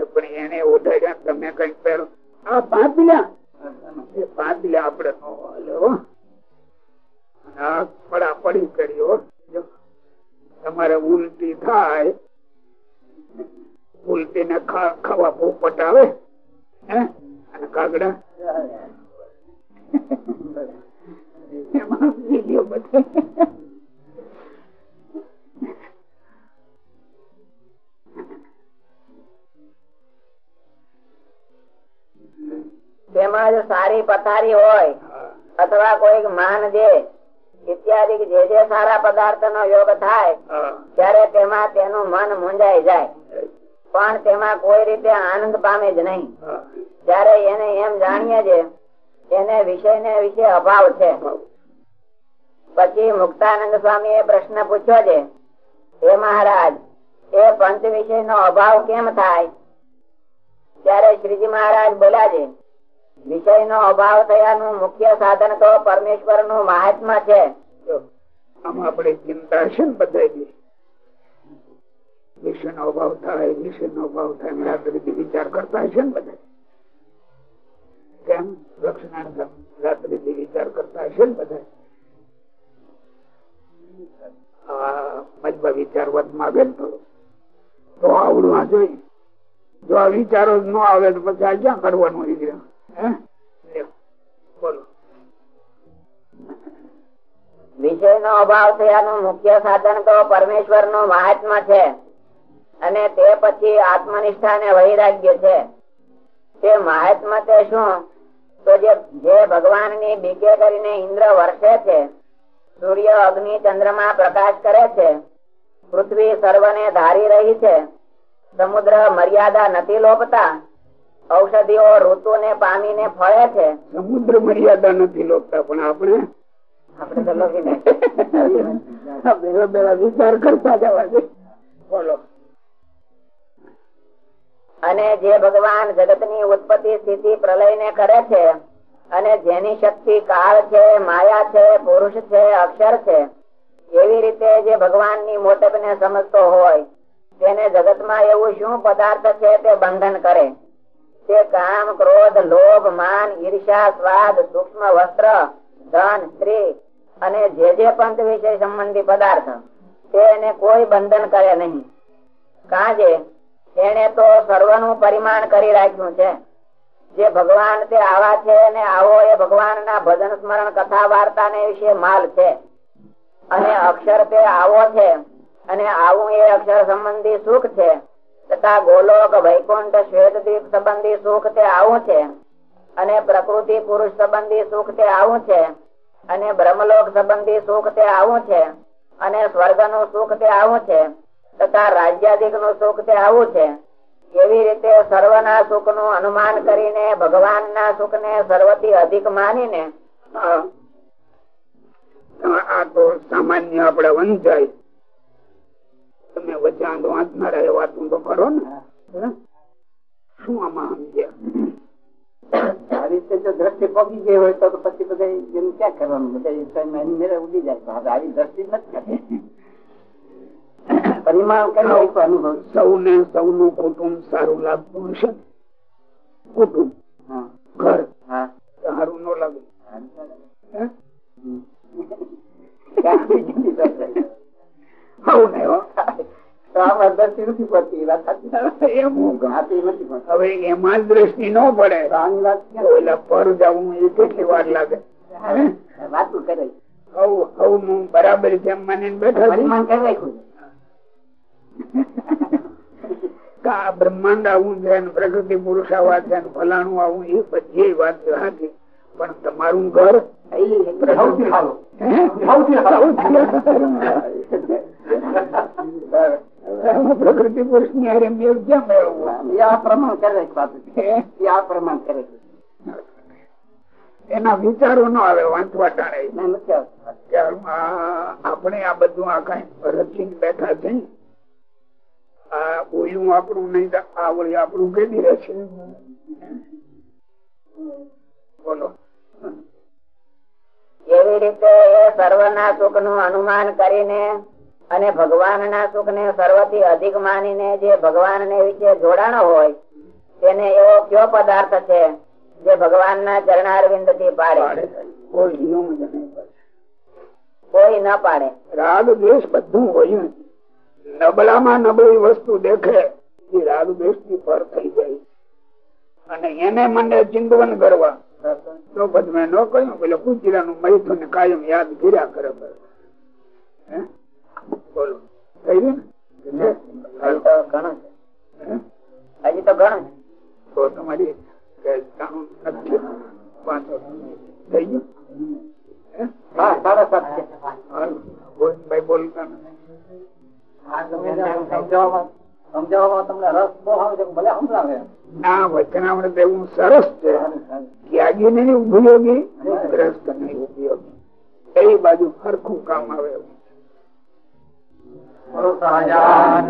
પણ એને ઓઢાડ્યા તમે કઈ પહેરો. આ પાટલા એ આપડે નો હો. આ પડા પડી કર્યો તમારે ઉલટી થાય. ઉલટી ને ખાવા પોપટ આવે. અને કાગડા? તેમાં જો સારી પથારી હોય અથવા કોઈક માન દે ઇત્યાદિ જે જે સારા પદાર્થ નો યોગ થાય ત્યારે તેમાં તેનું મન મુંજાઈ જાય. પણ તેમાં કોઈ રીતે આનંદ પામે જ નહીં. ત્યારે એને એમ જાણીએ છે એને વિષય ને વિશે અભાવ છે. પછી મુક્તાનંદ સ્વામી એ પ્રશ્ન પૂછ્યો છે હે મહારાજ એ પંચ વિષય નો અભાવ કેમ થાય? ત્યારે શ્રીજી મહારાજ બોલ્યા છે વિષય નો અભાવ થયાનું મુખ્ય સાધન તો પરમેશ્વરનું મહાત્મા છે. ચિંતા છે ને બધા વિષય નો અભાવ થાય વિષય અભાવ થાય રાત્રિથી વિચાર કરતા હશે ને બધા વિચાર કરતા હશે ને બધા વિચારવા માગે તો આવડવા જોઈએ. જો આ વિચારો ન આવે તો પછી આ ક્યાં કરવાનું બોલો વિષય નો અભાવ થયાનું મુખ્ય સાધન તો પરમેશ્વરનું મહાત્મા છે અને તે પછી આત્મનિષ્ઠા ને વૈરાગ્ય છે. તે મહાત્મા તે શું? તો જે ભગવાનની બીકે કરીને ઇન્દ્ર વર્ષે છે સૂર્ય અગ્નિ ચંદ્રમા પ્રકાશ કરે છે પૃથ્વી સર્વને ધારી રહી છે સમુદ્ર મર્યાદા નથી લોપતા ઔષધિઓ ઋતુ ને પામીને ફળે છે. સમુદ્ર મર્યાદા નથી લોકતા પણ આપણે આપણે તો વિચાર કરતા જવા દે. બોલો. અને જે ભગવાન જગતની ઉત્પત્તિ સ્થિતિ પ્રલય ને કરે છે અને જેની શક્તિ કાળ છે માયા છે પુરુષ છે અક્ષર છે એવી રીતે જે ભગવાનની મોટપ ને સમજતો હોય તેને જગતમાં એવું શું પદાર્થ છે તે બંધન કરે. તે કામ, ક્રોધ, લોભ, માન ઈર્ષા સ્વાદ, સૂક્ષ્મ, વસ્ત્ર, ધન, સ્ત્રી અને જે જે પંચ વિષય સંબંધી પદાર્થ, તેને કોઈ બંધન કરે નહીં. કાજે એને તો સર્વનું પરિમાણ કરી રાખ્યું છે. જે ભગવાન તે આવા છે અને આવો એ ભગવાન ના ભજન, સ્મરણ, કથા વાર્તા ને વિશે માલ છે. અને અક્ષર તે આવો છે અને આવું એ અક્ષર સંબંધી સુખ છે. તથા ગોલોક, વૈકુંઠ શ્વેત દીપ સંબંધી સુખ તે આવું છે. અને પ્રકૃતિ પુરુષ સંબંધી સુખ તે આવું છે. અને બ્રહ્મલોક સંબંધી સુખ તે આવું છે. અને સ્વર્ગનું સુખ તે આવું છે. તથા રાજ્યાધિકનું સુખ તે આવું છે. એવી રીતે સર્વ ના સુખનું અનુમાન કરીને ભગવાન ના સુખ ને સર્વથી અધિક માનીને આ તો સામાન્ય આપડે વંચાય. તમે વચાંત વાંચનારા એ વાતું તો કરો ને. શું આમાં સમજ્યા આ રીતે જો દ્રષ્ટિ પગી ગઈ હોય તો પછી બધા એનું ક્યાં કરવાનું? બધા એની મેળે ઉડી જાય. આવી દ્રષ્ટિ નથી પરિમાણ કરી અનુભવ? સૌને સૌનું કુટુંબ સારું લાગતું હશે કુટુંબ. ઘર. સારું ન લાગે. હવે એમાં બરાબર કા બ્રહ્માંડ આવું છે પ્રકૃતિ પુરુષ આવા છે ફલાણું આવું એ બધી વાત હતી પણ તમારું ઘર? પ્રકૃતિ પુરુષની હારે મેળ ક્યાં મેળવવું? આ પ્રમાણ કરે આ પ્રમાણ કરે એના વિચારો ન આવે વાંચવા ટાણે. આપણે આ બધું આ કઈ રચીને બેઠા છે આ ઓયું આપણું નહીં આ વળી આપણું કેદી રહેશે બોલો. એવી રીતે સર્વ ના સુખનું અનુમાન કરીને અને ભગવાન ના સુખ ને સર્વથી અધિક માનીને જે ભગવાન ને વિશે જોડાણો હોય તેને એવો કયો પદાર્થ છે જે ભગવાન ના ચરણારવિંદથી પાડે. કોઈ ન પાડે. રાગ દ્વેષ બધું હોય નબળામાં નબળી વસ્તુ દેખે એ રાગ દ્વેષથી પર થઈ જાય. અને એને મને ચિંતવન કરવા તો બધું મેં ન કહ્યું પેલો કુચીરા નું મૈથું ને કાયમ યાદ કર્યા કરે બોલો થઈ ગયું હજી તો ઘણું તો તમારી ના સરસ છે ત્યાગી ને ઉપયોગી ઉપયોગી એ બાજુ ફરખું કામ આવે એવું. सहजान